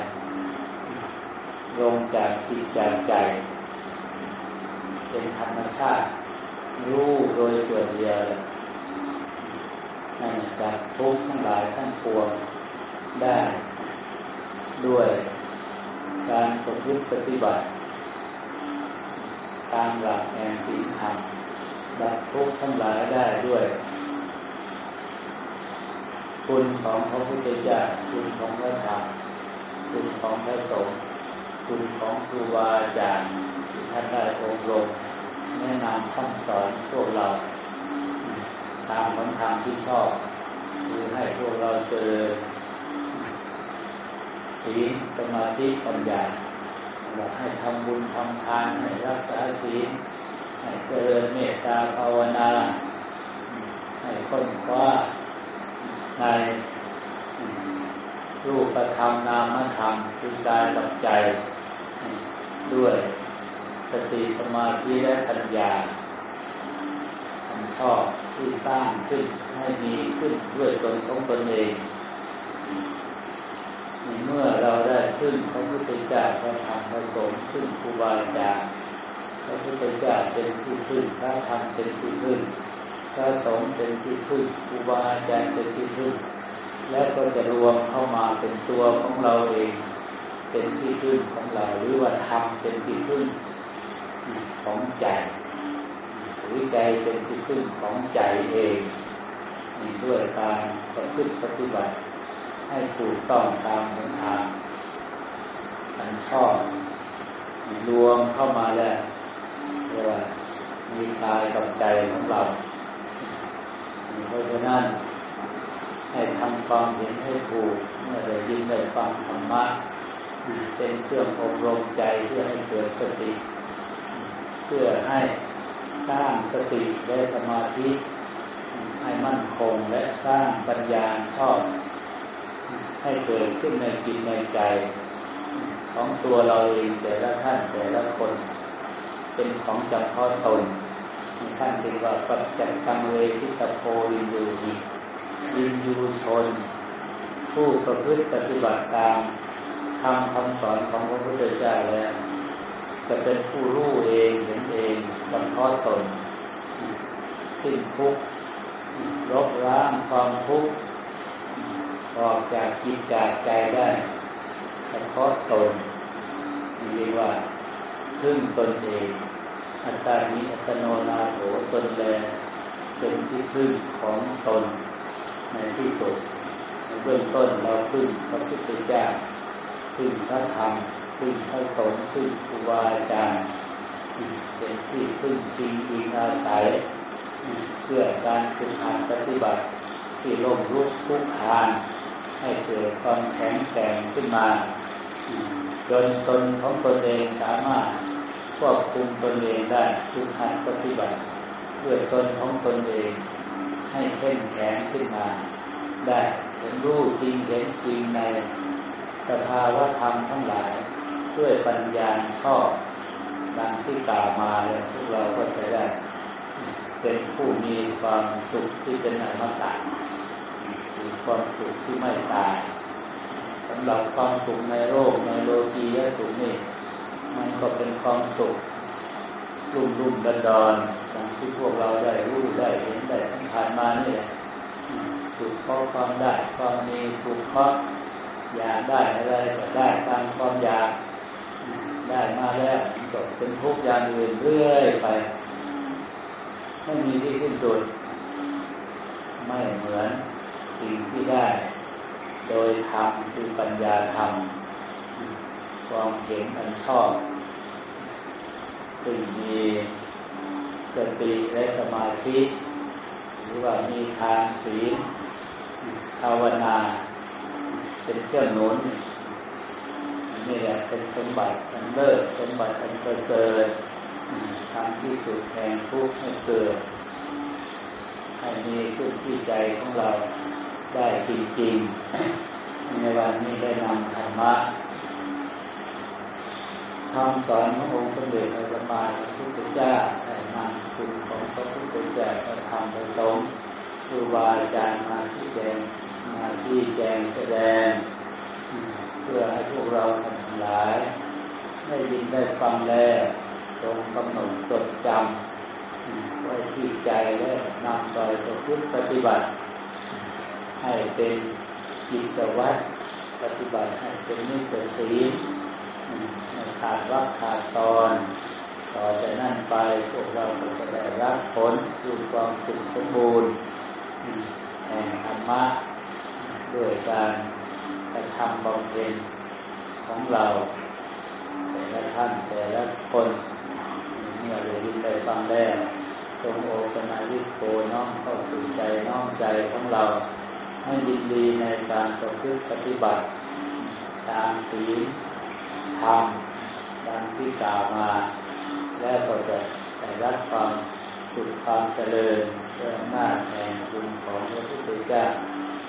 ลงจากจิตจากใจ เป็นธรรมชาติ รู้โดยส่วนเดียวเลยนั่นจากทุกข์ทั้งหลายทั้งปวงได้ ด้วยการประพฤติปฏิบัติ ตามหลักแห่งศีลธรรมดับทุกข์ทั้งหลายได้ด้วย คุณของพระพุทธเจ้าคุณของพระธรรมคุณของพระสงฆ์คุณของครูบาอาจารย์ที่ท่านได้อบรมแนะนำคำสอนพวกเรา ตามคำทางที่ชอบคือให้พวกเราเจริญศีลสมาธิปัญญา ให้ทำบุญทำทานให้รักษาศีลให้เจริญเมตตาภาวนา ให้ค้นคว้าในรูปธรรมนามธรรมคือกายกับใจ ด้วยสติสมาธิและปัญญาอันชอบที่สร้างขึ้นให้มีขึ้นด้วยตนของตนเอง เมื่อเราได้ขึ้นพระพุทธเจ้าพระธรรมพระสงฆ์ขึ้นครูบาอาจารย์พระพุทธเจ้าเป็นที่พึ่งพระธรรมเป็นที่พึ่งพระสงฆ์เป็นที่พึ่งครูบาอาจารย์เป็นที่พึ่ง และก็จะรวมเข้ามาเป็นตัวของเราเอง เป็นที่พึ่งของเราหรือว่าธรรมเป็นที่พึ่งของใจหรือใจเป็นที่พึ่งของใจเองด้วยการประพฤติปฏิบัติ ให้ถูกต้องตามหนทางอันชอบรวมเข้ามาแล้วเรียกว่ามีกายกับใจของเรา เพราะฉะนั้นให้ทำความเห็นให้ถูกเมื่อได้ยินได้ฟังธรรมะเป็นเครื่องอบรมใจเพื่อให้เกิดสติ เพื่อให้สร้างสติและสมาธิ ให้มั่นคงและสร้างปัญญาชอบ ให้เกิดขึ้นในจิตในใจ ของตัวเราเองแต่ละท่านแต่ละคน เป็นของจำเพาะตนท่านเรียกว่าปัจจัตตังเวทิตโพวินยูหิวินยูชน ผู้ประพฤติปฏิบัติตามทำคำสอนของพระพุทธเจ้าแล้วจะเป็นผู้รู้เองเห็นเองจำเพาะตน สิ้นทุกข์ลบล้างความทุกข์ ออกจากจิตจากใจได้เฉพาะตนเรียกว่าพึ่งตนเอง อัตตานิอัตโนนาโถตนแล เป็นที่พึ่งของตนในที่สุดในเบื้องต้นเราพึ่งพระพุทธเจ้าพึ่งพระธรรมพึ่งพระสงฆ์พึ่งครูบาอาจารย์เป็นที่พึ่งจริงอิงอาศัย เพื่อการฝึกหัดปฏิบัติที่ล่มลุกทุกทาน ให้เกิดความแข็งแกร่งขึ้นมา จนตนของตนเองสามารถควบคุมตนเองได้ฝึกหัดปฏิบัติด้วยตนของตนเอง ให้เข้มแข็งขึ้นมา ได้เห็นรู้จริงเห็นจริงในสภาวะธรรมทั้งหลาย ด้วยปัญญาชอบดังที่กล่าวมาแล้วพวกเราก็จะได้ เป็นผู้มีความสุขที่เป็นอมตะ ความสุขที่ไม่ตายสำหรับความสุขในโลกในโลกียสุขนี่มันก็เป็นความสุขรุ่มรุ่มดอนดอนอย่างที่พวกเราได้รู้ได้เห็นได้สัมผัสมานี่แหละสุขเพราะความได้ความมีสุขเพราะอยากได้อะไรก็ได้ตามความอยากได้มาแล้วก็เป็นทุกอย่างอื่นเรื่อยไปไม่มีที่สิ้นสุด ไม่เหมือน สิ่งที่ได้ โดยธรรมคือปัญญาธรรมความเห็นอันชอบซึ่งมีสติและสมาธิ หรือว่ามีทานศีลภาวนา เป็นเครื่องหนุนนี่แหละเป็นสมบัติอันเลิศสมบัติอันประเสริฐทำที่สุดแห่งทุกข์ให้เกิดให้มีขึ้นที่ใจของเรา ได้จริงๆ ในวันนี้ได้นำธรรมะคำสอนขององค์สมเด็จพระสัมมาสัมพุทธเจ้าได้นำคุณของพระพุทธเจ้าพระธรรมพระสงฆ์ครูบาอาจารย์มาสีแดงมาสีแจงแสดง เพื่อให้พวกเราทั้งหลาย ได้ยินได้ฟังแล้วตรงกำหนดจดจำไว้ที่ใจและนำไปประพฤติปฏิบัติ ให้เป็นจิตวัตรปฏิบัติให้เป็นนิสศีลไม่ขาดวักขาดตอน ต่อจากนั้นไปพวกเราจะได้รับผลคือความสุขสมบูรณ์แห่งธรรมะด้วยการกระทำบำเพ็ญของเรา แต่ละท่านแต่ละคนเมื่อได้ยินได้ฟังแล้วจงโอปนายิโกน้อมเข้าสู่ใจน้อมใจของเรา ให้ดีดีในการประพฤติปฏิบัติ ตามศีลธรรมดังที่กล่าวมา แล้วก็จะได้รับความสุขความเจริญด้วยอำนาแห่งบุญของพระพุทธเจ้า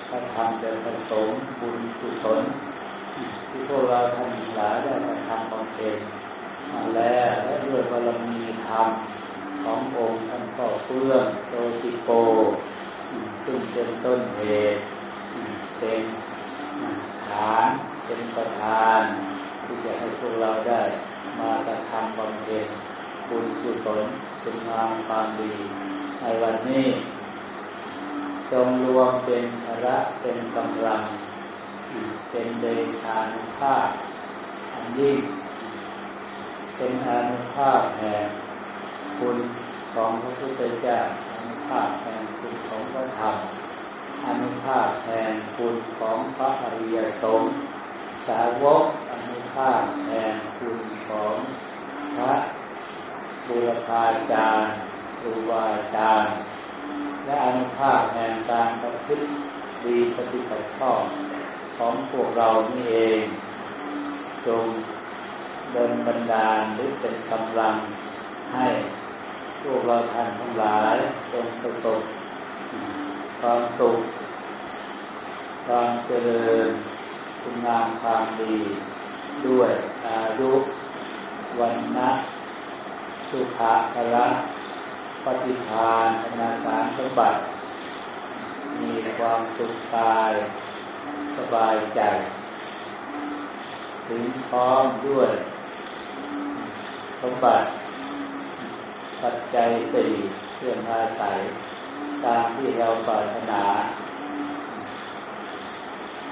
พระธรรมเป็นประสงค์บุญกุศลที่พวกเราท่านหลายได้กระทำบำเพ็ญมาแล้วและด้วยบารมีธรรมขององค์ท่านพ่อเฟื่องโซติโก ซึ่งเป็นต้นเหตุเป็นฐานเป็นประธาน ที่จะให้พวกเราได้มากระทำบำเพ็ญบุญกุศลเป็นงามความดี ในวันนี้จงรวมเป็นพระเป็นกำลัง เป็นเดชานุภาพอันยิ่งเป็นอนุภาพแห่งคุณของพระพุทธเจ้าอนุภาพแห่ง ระธรรมอนุภาพแห่งคุณของพระอริยสงฆ์สาวกอนุภาพแห่งคุณของพระบุรพาจารย์ครูบาอาจารย์และอนุภาพแห่งการประพฤติดีปฏิบัติชอบของพวกเรานี่เอง จงเดินบันดาลหรือเป็นกำลังให้พวกเราท่านทั้งหลายจงประสบ ความสุข ความเจริญคุณงามความดี ด้วยอายุวันนะสุขะพละปฏิภาณธนาสารสมบัติ มีความสุขกายสบายใจ ถึงพร้อมด้วย สมบัติ ปัจจัยสี่เครื่องอาศัย ตามที่เราปรารถนา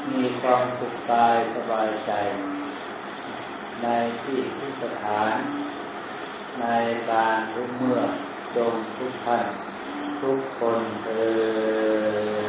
มีความสุขกายสบายใจ ในที่ทุกสถาน ในการทุกเมื่อจงทุกท่านทุกคนเธอ